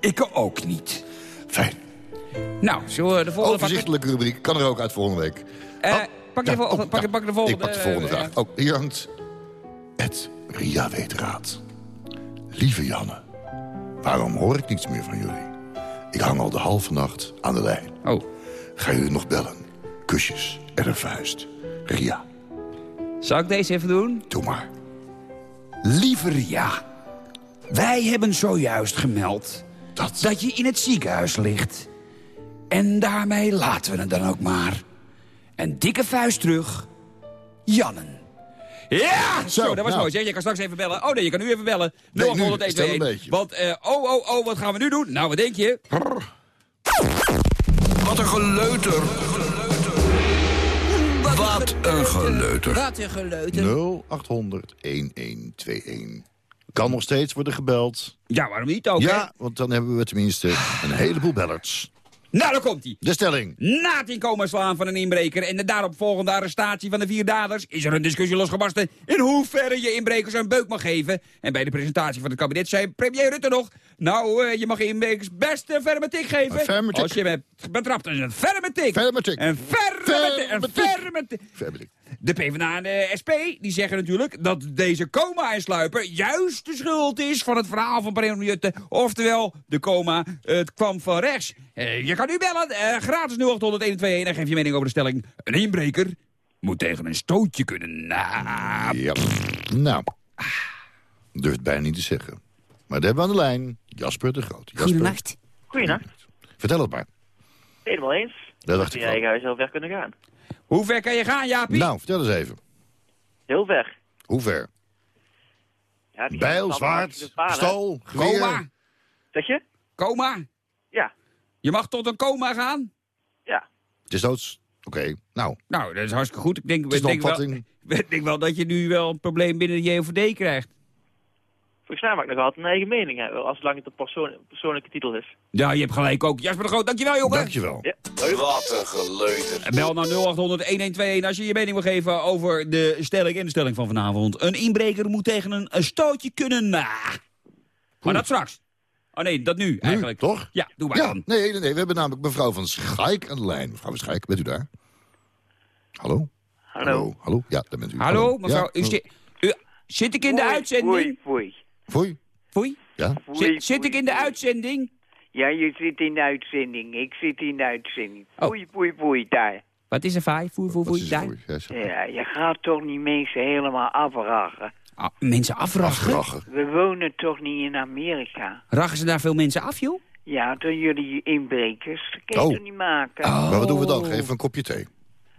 S3: Ik ook niet.
S4: Fijn.
S3: Nou, zullen we de volgende pakken?
S4: Overzichtelijke rubriek. Kan er ook uit volgende week.
S3: Eh,
S4: Oh,
S3: pak, de
S4: ja,
S3: vol-
S4: oh,
S3: pak,
S4: ja.
S3: pak de volgende.
S4: Ik pak de volgende
S3: eh,
S4: vraag. Oh, hier hangt het Ria Weetraad. Lieve Janne, waarom hoor ik niets meer van jullie? Ik hang al de halve nacht aan de lijn.
S3: Oh,
S4: Ga jullie nog bellen? Kusjes en een vuist. Ria,
S3: zal ik deze even doen?
S4: doe maar.
S3: Lieve Ria, wij hebben zojuist gemeld
S4: Dat.
S3: dat je in het ziekenhuis ligt. En daarmee laten we het dan ook maar. Een dikke vuist terug, Jannen. Ja, zo, dat was
S4: nou.
S3: mooi. Zeg. Je kan straks even bellen. Oh nee, je kan nu even bellen.
S4: Nee, nu.
S3: 0800
S4: Stel een beetje.
S3: Want, eh, oh, oh, oh, wat gaan we nu doen? Nou, wat denk je?
S2: Wat een geleuter. Wat een geleuter.
S3: Wat een geleuter.
S4: 0800 1121. Kan nog steeds worden gebeld.
S3: Ja, waarom niet ook, hè?
S4: Ja, want dan hebben we tenminste een heleboel bellers.
S3: Nou, daar komt hij.
S4: De stelling.
S3: Na het inkomen slaan van een inbreker en de daaropvolgende arrestatie van de vier daders... is er een discussie losgebarsten in hoeverre je inbrekers een beuk mag geven. En bij de presentatie van het kabinet zei premier Rutte nog... nou, eh, je mag inbrekers best een ferme tik geven. Als je bent betrapt, is een ferme tik. Een ferme tik. Een. De PvdA en de SP die zeggen natuurlijk dat deze coma-insluiper juist de schuld is van het verhaal van Bruno Jutte. Oftewel, de coma, het kwam van rechts. Eh, je kan nu bellen, eh, gratis 0800 en geef je mening over de stelling. Een inbreker moet tegen een stootje kunnen. Nou,
S4: Ja. Nou, durf het bijna niet te zeggen. Maar daar hebben we aan de lijn Jasper de Groot. Jasper,
S3: Goedenacht.
S10: Goeienacht.
S4: Vertel het maar.
S10: Helemaal eens.
S4: Dat dacht ik
S10: je eigen huis heel ver kunnen gaan.
S3: Hoe ver kan je gaan, Jaapie?
S4: Nou, vertel eens even.
S10: Heel ver.
S4: Hoe ver?
S10: Ja,
S4: Bijl, zwaard, pistool, geweer.
S3: Coma?
S10: Zeg je?
S3: Coma?
S10: Ja.
S3: Je mag tot een coma gaan?
S10: Ja.
S4: Het is doods. Oké, nou.
S3: Nou, dat is hartstikke goed. Ik denk,
S4: Het is
S3: ik denk, wel, ik denk wel dat je nu wel een probleem binnen de JOVD krijgt.
S10: Volgens mij mag ik nog altijd een eigen mening hebben, als lang het een persoon, persoonlijke titel is.
S3: Ja, je hebt gelijk ook. Jasper de Groot, dankjewel jongen.
S4: Dankjewel.
S10: Ja.
S2: Wat een geleuter.
S3: Bel naar 0800-1121 als je je mening wil geven over de stelling en de stelling van vanavond. Een inbreker moet tegen een, een stootje kunnen. Maar dat straks. Oh nee, dat nu eigenlijk.
S4: Nu, toch?
S3: Ja, doe maar
S4: Ja,
S3: dan.
S4: nee, nee, nee. We hebben namelijk mevrouw van Schaik aan de lijn. Mevrouw van Schaik, bent u daar? Hallo?
S10: Hallo.
S4: Hallo? Ja, daar bent u.
S3: Hallo, mevrouw.
S4: Ja,
S3: U zi- u- zit ik in de uitzending?
S11: Foei, foei.
S4: Foei?
S3: Foei?
S4: Ja?
S11: Foei,
S3: Zit, ik in de
S11: foei.
S3: uitzending?
S11: Ja, je zit in de uitzending. Ik zit in de uitzending.
S3: Oh.
S11: Foei, foei, foei, daar.
S3: Wat is er vaai? Foei, foei, foei, daar.
S4: Ja,
S11: je gaat toch niet mensen helemaal afragen?
S3: Ah, mensen afrachen?
S4: Afgrachen.
S11: We wonen toch niet in Amerika?
S3: Rachen ze daar veel mensen af, joh?
S11: Ja, dan jullie inbrekers. Dat kan je
S4: Oh.
S11: toch niet maken?
S3: Oh.
S4: Maar wat doen we dan? Even een kopje thee.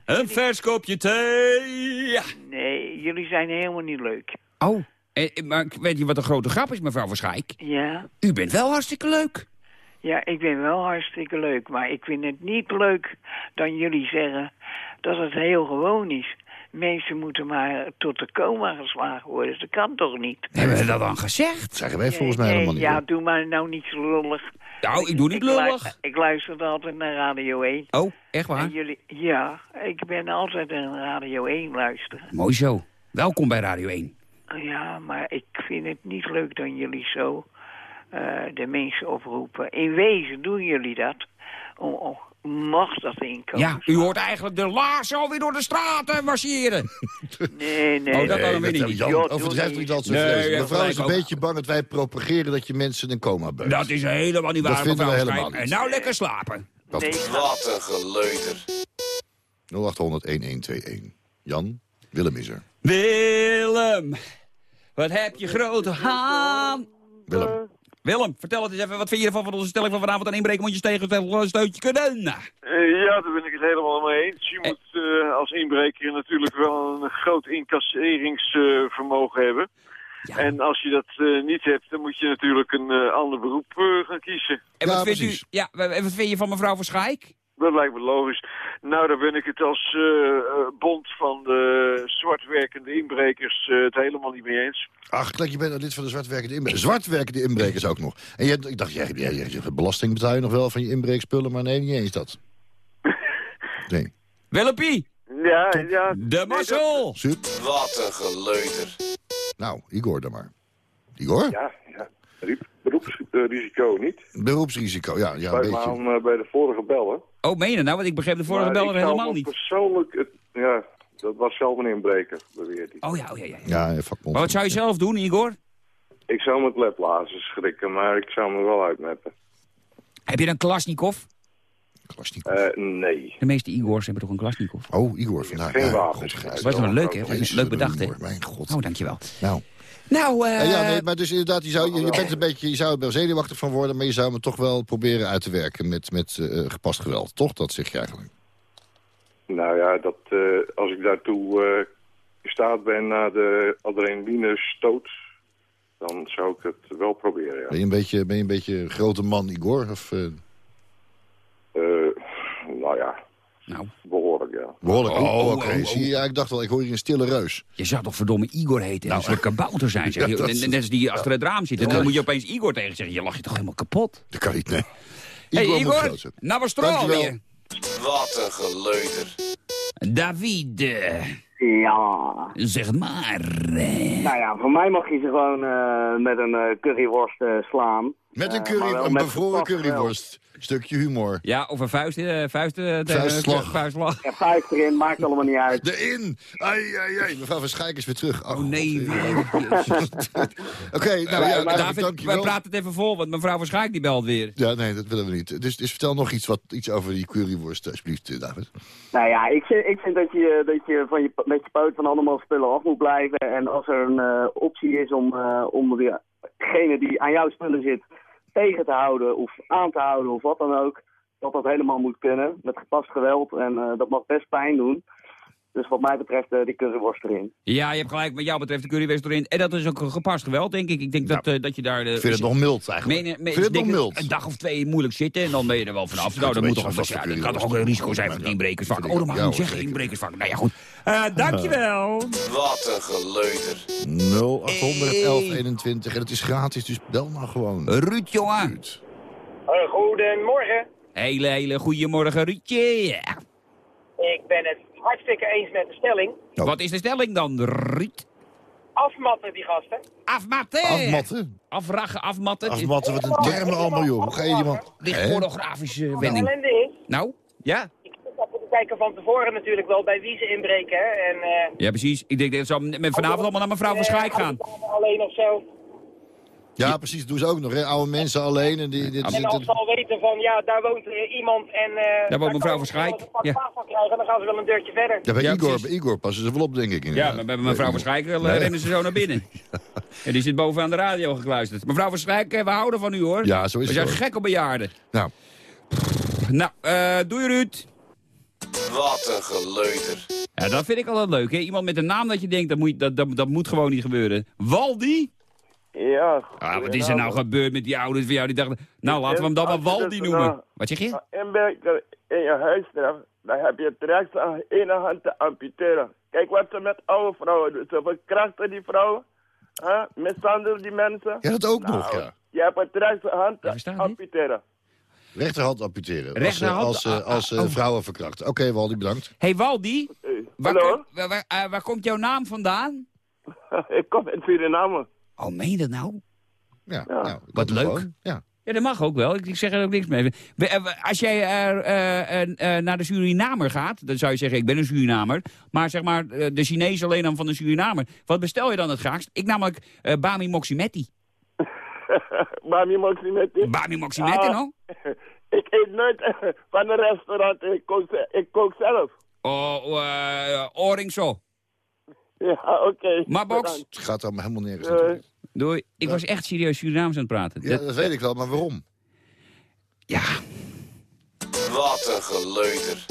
S3: Een vers kopje thee. Ja.
S11: Nee, jullie zijn helemaal niet leuk.
S3: Oh, eh, eh, maar weet je wat een grote grap is, mevrouw van Schaik?
S11: Ja?
S3: U bent wel hartstikke leuk.
S11: Ja, ik ben wel hartstikke leuk. Maar ik vind het niet leuk dan jullie zeggen dat het heel gewoon is. Mensen moeten maar tot de coma geslagen worden. Dat kan toch niet?
S3: Hebben we dat dan gezegd?
S4: Dat zeggen wij volgens mij
S11: Nee,
S4: helemaal niet.
S11: Ja,
S4: hoor.
S11: doe maar nou niet zo lullig.
S3: Nou, ik doe niet
S11: Ik
S3: lullig.
S11: Ik luister altijd naar Radio 1.
S3: Oh, echt waar?
S11: En jullie, ja, ik ben altijd naar Radio 1 luisteren.
S3: Mooi zo. Welkom bij Radio 1.
S11: Ja, maar ik vind het niet leuk dat jullie zo eh, de mensen oproepen. In wezen doen jullie dat. Om, om mag dat inkomen.
S3: Ja, u hoort eigenlijk de laars alweer door de straten marcheren.
S11: Nee, nee.
S3: Oh, dat kan
S11: nee.
S3: dan weer niet.
S4: Jan, overdrijft niet altijd zo
S3: Nee,
S4: vreselijk.
S3: ja,
S4: Mevrouw is een beetje bang dat wij propageren dat je mensen in een coma.
S3: Dat is helemaal niet
S4: Dat
S3: waar,
S4: vinden we helemaal niet.
S3: En nou lekker slapen.
S4: Dat-
S11: Nee,
S2: Wat een geleuter.
S4: 0800 1121. Jan, Willem is er.
S3: Willem, wat heb je grote haan.
S4: Willem.
S3: Willem, vertel het eens even. Wat vind je ervan van onze stelling van vanavond? Aan inbreken moet je tegen een stootje kunnen.
S12: Eh, ja, daar ben ik het helemaal mee eens. Je moet eh, als inbreker natuurlijk wel een groot incasseringsvermogen hebben.
S3: Ja.
S12: En als je dat eh, niet hebt, dan moet je natuurlijk een eh, ander beroep eh, gaan kiezen.
S3: En wat,
S4: Ja,
S3: vindt u, ja, en wat vind je van mevrouw van Schaik?
S12: Dat lijkt me logisch. Nou, daar ben ik het als eh, eh, bond van de zwartwerkende inbrekers eh, het helemaal niet mee eens.
S4: Ach, kijk, je bent lid van de zwartwerkende inbrekers. Zwartwerkende inbrekers ook nog. En je, ik dacht, jij, jij, jij, belasting betaal je nog wel van je inbreekspullen, maar nee, niet eens dat. Nee.
S3: Willempie,
S12: Ja, ja.
S3: de mazzel.
S2: Wat een geleuter.
S4: Nou, Igor dan maar. Igor?
S13: Ja, Beroepsrisico niet.
S4: Beroepsrisico, ja, ja een
S13: Bij,
S4: beetje.
S13: aan, eh, bij de vorige bellen.
S3: Oh, meen je dat nou? Want ik begreep de vorige beller
S13: zou
S3: helemaal niet.
S13: persoonlijk... Het, ja, dat was zelf een inbreker, beweert hij.
S3: Oh ja, oh ja, ja. ja.
S4: Ja, een vakbond.
S3: Maar wat zou je zelf doen, Igor?
S13: Ik zou met leplazen schrikken, maar ik zou me wel uitmeppen.
S3: Heb je een Klasnikov?
S4: Klasnikov.
S13: Eh, nee.
S3: De meeste Igors hebben toch een Klasnikov?
S4: Oh, Igor vandaag.
S13: Geen
S4: Ja,
S13: wapens.
S3: Dat was wel leuk, hè? Leuk bedacht, hè?
S4: Mijn god.
S3: Oh, dankjewel.
S4: Nou.
S3: Nou, eh...
S4: Eh, ja, nee, maar dus inderdaad, je, zou, je, je bent een beetje, je zou er wel zenuwachtig van worden... maar je zou me toch wel proberen uit te werken met, met eh, gepast geweld. Toch? Dat zeg je eigenlijk.
S13: Nou ja, dat, eh, als ik daartoe eh, in staat ben na de adrenaline stoot... dan zou ik het wel proberen, ja.
S4: Ben je een beetje, ben je een beetje een grote man, Igor? Of, eh,
S13: Eh, nou ja,
S3: Nou,
S13: behoorlijk, ja.
S4: behoorlijk?
S3: Oh,
S4: Oh,
S3: oh,
S4: oké.
S3: oh, oh.
S4: Ja, ik dacht wel, ik hoor hier een stille reus.
S3: je zou toch verdomme Igor heten? Nou, een kabouter zijn, zeg je.
S4: Ja, dat is-
S3: Net als die achter het raam zit. En dan moet je opeens Igor tegen zeggen. Je lach je toch helemaal kapot?
S4: Dat kan niet, nee.
S3: Hey, Igor, nou
S4: Dankjewel.
S3: weer.
S2: Wat een geleuter.
S3: David, eh,
S6: Ja.
S3: zeg het maar. eh.
S6: Nou ja, voor mij mag je ze gewoon eh, met een curryworst eh, slaan.
S4: Met een, curry, een
S14: met
S4: bevroren curryworst. Stukje humor.
S3: Ja, of een vuist, eh, vuist, eh,
S4: Vuistslag.
S3: vuistslag.
S14: Ja, vijf erin, maakt allemaal niet uit.
S4: Erin! Ai, ai, ai. Mevrouw van Schijk is weer terug. Oh,
S3: nee,
S4: Oké, nou ja,
S3: maar
S4: David, dankjewel.
S3: wij praten het even vol, want mevrouw Verschaik die belt weer.
S4: Ja, nee, dat willen we niet. Dus, dus vertel nog iets, wat, iets over die curryworst, alsjeblieft, eh, David.
S14: Nou ja, ik vind, ik vind dat, je, dat je van je, met je poot van allemaal spullen af moet blijven. En als er een optie is om, eh, om degene die aan jouw spullen zit tegen te houden of aan te houden of wat dan ook, dat dat helemaal moet kunnen met gepast geweld. En eh, dat mag best pijn doen. Dus wat mij betreft eh, die curryworst erin.
S3: Ja, je hebt gelijk, wat jou betreft de curryworst erin. En dat is ook een gepast geweld, denk ik. Ik denk dat, eh, dat je daar...
S4: Ik vind het nog mild, eigenlijk.
S3: Meen,
S4: Ik vind het nog mild.
S3: Een dag of twee moeilijk zitten en dan ben je er wel vanaf. Nou, dat moet toch ook, ja, dat kan toch ook een risico zijn van inbrekersvak. Oh, dat mag ik niet zeggen, inbrekersvak. Nou ja, goed. Eh, dankjewel.
S2: Wat een geleuter.
S4: 0800 1121 en het is gratis, dus bel nou gewoon.
S3: Ruud, jongen.
S15: Goedemorgen.
S3: Hele, hele goedemorgen, Ruudje. Ja.
S15: Ik ben het hartstikke eens met de stelling.
S3: Wat is de stelling dan, Ruud?
S15: Afmatten die gasten.
S3: Afmatten.
S4: Afmatten?
S3: Afragen, afmatten.
S4: Afmatten, wat een termen allemaal, joh. Hoe ga je die man...
S3: Licht pornografische
S15: De
S3: wending.
S15: ellende is,
S3: Nou, ja.
S15: ik moet kijken van tevoren natuurlijk wel bij wie ze inbreken. Hè. En, eh,
S3: Ja, precies. Ik denk dat ze met vanavond allemaal naar mevrouw van Schaik gaan.
S15: alleen of zo.
S4: Ja, precies, dat doen ze ook nog, hè. Oude mensen alleen en die... dit,
S15: En als ze al weten van, ja, daar woont eh, iemand en... eh,
S3: Daar woont mevrouw van Schaik. Ja.
S15: een pak van krijgen, dan gaan ze wel een deurtje verder.
S4: Ja, bij
S3: Ja,
S4: Igor, bij Igor passen ze wel op, denk ik.
S3: Ja,
S4: inderdaad.
S3: maar bij mevrouw van Schaik eh,
S4: Nee.
S3: rennen ze zo naar binnen. En die zit bovenaan de radio gekluisterd. Mevrouw van Schaik, eh, we houden van u hoor.
S4: Ja, zo is
S3: We
S4: het
S3: zijn
S4: hoor.
S3: gek op bejaarden.
S4: Nou,
S3: Nou, eh doei Ruud.
S2: Wat een geleuter.
S3: Ja, dat vind ik altijd leuk. Hè? Iemand met een naam dat je denkt, dat moet, dat, dat, dat moet gewoon niet gebeuren. Waldi?
S16: Ja.
S3: Ah, wat is er nou gebeurd met die ouders van jou? Die dachten, nou laten we hem dan maar Waldi noemen. Wat zeg je?
S16: Inbreker in je huis treft, dan heb je het recht aan ene hand te amputeren. Kijk wat ze met oude vrouwen doen. Ze verkrachten die vrouwen. Huh? Mishandelen die mensen.
S4: ja, dat ook
S16: Nou,
S4: nog, ja.
S16: Je hebt het recht aan hand te
S3: niet.
S16: amputeren.
S4: Rechterhand amputeren. Als,
S3: Rechterhand,
S4: als,
S3: ah, ah,
S4: als eh,
S3: oh.
S4: vrouwen verkrachten. Oké, Waldi, bedankt.
S3: hey, Waldi, waar,
S16: Hallo?
S3: waar, waar, eh, waar komt jouw naam vandaan?
S16: Ik kom in Suriname.
S3: Oh, meen je dat nou?
S4: Ja,
S16: Ja.
S4: nou,
S3: Wat leuk.
S4: gewoon. Ja.
S3: Ja, dat mag ook wel. Ik, ik zeg er ook niks mee. Eh, Als jij eh, eh, eh, eh, naar de Surinamer gaat, dan zou je zeggen, ik ben een Surinamer. Maar zeg maar, de Chinees alleen dan van de Surinamer. Wat bestel je dan het graagst? Ik namelijk eh, Bami Moximetti.
S16: Met die.
S3: Bami Moximetti,
S16: Ah.
S3: no?
S16: Ik eet nooit van een restaurant. Ik kook, ze- ik kook zelf.
S3: Oh, eh Oringso.
S16: Ja, oké.
S3: Maar box.
S4: Het gaat allemaal helemaal nergens.
S3: Doei. Ik was echt serieus Surinaams aan het praten.
S4: Ja,
S3: Dat-
S4: dat weet ik wel, maar waarom?
S3: ja.
S2: Wat een geleuter.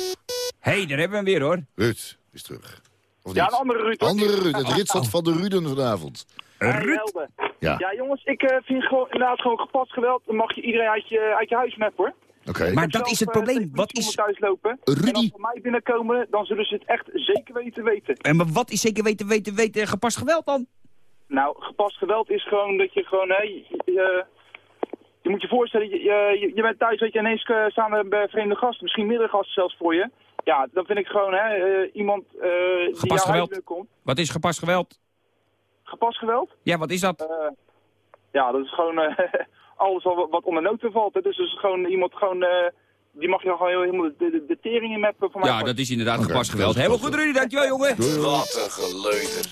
S3: Hé, hey, daar hebben we hem weer, hoor.
S4: Ruud is terug. Of
S6: Ja, een andere Ruud.
S4: Andere Ruud, het ritstad van de Ruden vanavond.
S6: Ruud.
S4: Ja,
S6: Ja, jongens, ik eh, vind gewoon, inderdaad gewoon gepast geweld. Dan mag je iedereen uit je, uit je huis met hoor.
S4: oké.
S3: Maar dat is het probleem. Wat is...
S6: thuis lopen.
S4: Rudy.
S6: En als ze mij binnenkomen, dan zullen ze het echt zeker weten weten.
S3: En maar wat is zeker weten, weten, weten gepast geweld dan?
S6: Nou, gepast geweld is gewoon dat je gewoon, hè, je, je, je moet je voorstellen, je, je, je bent thuis, weet je, ineens eh, samen bij vreemde gasten, misschien meerdere gasten zelfs voor je. Ja, dan vind ik gewoon, hè, eh, iemand eh die
S3: Gepast
S6: jouw huis
S3: geweld.
S6: binnenkomt.
S3: Wat is gepast geweld?
S6: Gepast geweld?
S3: Ja, wat is dat?
S6: Eh, ja, dat is gewoon eh, alles wat, wat onder noten valt. Hè. Dus het is gewoon iemand gewoon, eh, die mag je gewoon heel- helemaal de, de, de tering in mappen voor mij.
S3: Ja, dat is inderdaad
S4: Oké,
S3: gepast geweld. Helemaal goed, Rudy. Dankjewel, jongen.
S2: Wat een geleuter.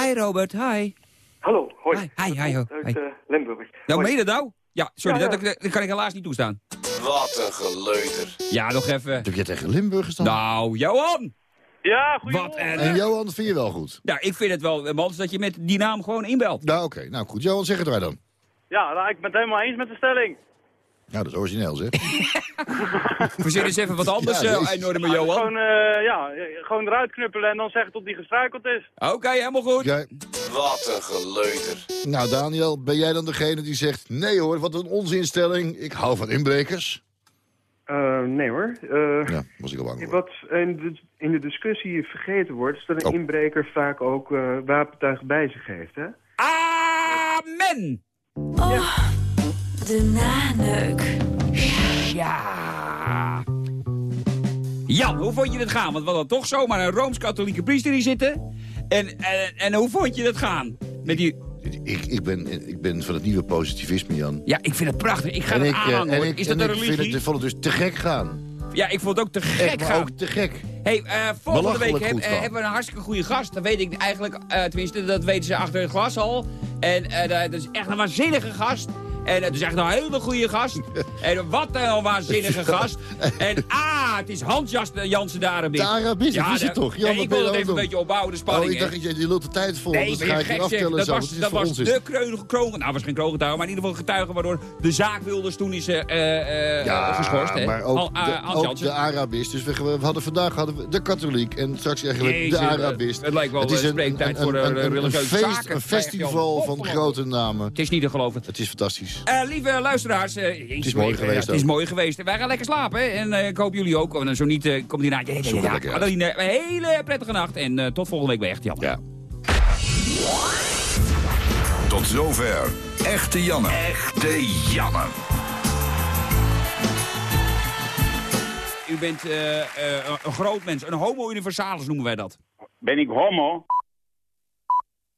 S3: Hi, Robert. Hi.
S17: Hallo, hoi.
S3: Hi, hi, hi. ho.
S17: Uit
S3: Hi.
S17: eh, Limburg.
S3: Nou,
S17: Hoi.
S3: meen je dat nou? Ja, sorry,
S17: Ja, ja.
S3: Dat, dat kan ik helaas niet toestaan.
S2: Wat een geleuter.
S3: Ja, nog even.
S4: Heb je tegen Limburgers dan?
S3: Nou, Johan!
S6: Ja,
S3: Wat een...
S4: En Johan, vind je wel goed?
S3: Ja, ik vind het wel, eh, Mans, dat je met die naam gewoon inbelt.
S4: Nou, oké. Nou, goed. Johan, zeg het maar dan.
S15: Ja, nou, ik ben het helemaal eens met de stelling.
S4: Nou, dat is origineel, zeg.
S3: Verzin eens even wat anders,
S4: Ja,
S3: eh
S15: Ja,
S3: Johan.
S15: Gewoon, eh, ja, gewoon eruit knuppelen en dan zeggen tot die gestruikeld is.
S3: Oké, helemaal goed.
S4: Jij-
S2: Wat een geleuter.
S4: Nou, Daniel, ben jij dan degene die zegt... Nee hoor, wat een onzinstelling. Ik hou van inbrekers.
S17: Eh, nee hoor. Eh,
S4: Ja, was ik al bang.
S17: Wat in de, in de discussie vergeten wordt, is dat een
S4: Oh.
S17: inbreker vaak ook eh wapentuig bij zich heeft. Hè?
S3: Amen!
S7: Oh, de naneuk.
S3: Ja. Jan, hoe vond je het gaan? Want we hadden toch zomaar een Rooms-Katholieke priester hier zitten. En, en, en hoe vond je het gaan? Met die
S4: Ik, ik, ben, ik ben van het nieuwe positivisme, Jan.
S3: Ja, ik vind het prachtig. Ik ga
S4: En
S3: het
S4: ik, eh,
S3: aanhangen,
S4: en ik-
S3: Is dat
S4: en
S3: een
S4: ik vind
S3: religie?
S4: het, vond het dus te gek gaan.
S3: Ja, ik vond het ook te gek
S4: Echt,
S3: gaan.
S4: ook te gek.
S3: Hey, eh, volgende week heb- eh, hebben we een hartstikke goede gast. Dat weet ik eigenlijk, tenminste, dat weten ze achter het glas al. En dat is echt een waanzinnige gast. En het is echt een hele goede gast. en wat een waanzinnige gast. En ah, het is Hans Jas- Jansen de Arabist.
S4: De Arabist, dat is het toch?
S3: Ja, ik wil het even een beetje opbouwen, de spanning.
S4: Oh, ik dacht, je, je lult de tijd vol.
S3: Nee,
S4: dus ga
S3: je
S4: ik aftellen
S3: Dat
S4: zo.
S3: was, dat was de kroon, nou was geen kroongetuige, maar in ieder geval getuige waardoor de zaak Wilders toen is eh eh, eh,
S4: Ja,
S3: geschorst.
S4: Maar ook,
S3: Al- ah,
S4: de, de Arabist. Dus we, hadden vandaag hadden we de katholiek en straks
S3: Jezus,
S4: de Arabist.
S3: het lijkt wel,
S4: is
S3: eh, spreektijd voor de
S4: een, een,
S3: religieuze
S4: feest,
S3: zaken.
S4: Een festival van grote namen.
S3: Het is niet te geloven.
S4: Het is fantastisch.
S3: Eh, lieve luisteraars, eh,
S4: Het is mooi
S3: eh,
S4: geweest
S3: Het is mooi geweest. Wij gaan lekker slapen. hè. En eh, ik hoop jullie ook. En zo niet, eh, komt die na. Ja, een hele prettige nacht. En eh, tot volgende week bij Echt Jan.
S4: Ja.
S18: Tot zover. Echte Janne. Echte Janne.
S3: U bent een groot mens. Een homo universalis noemen wij dat.
S8: Ben ik homo?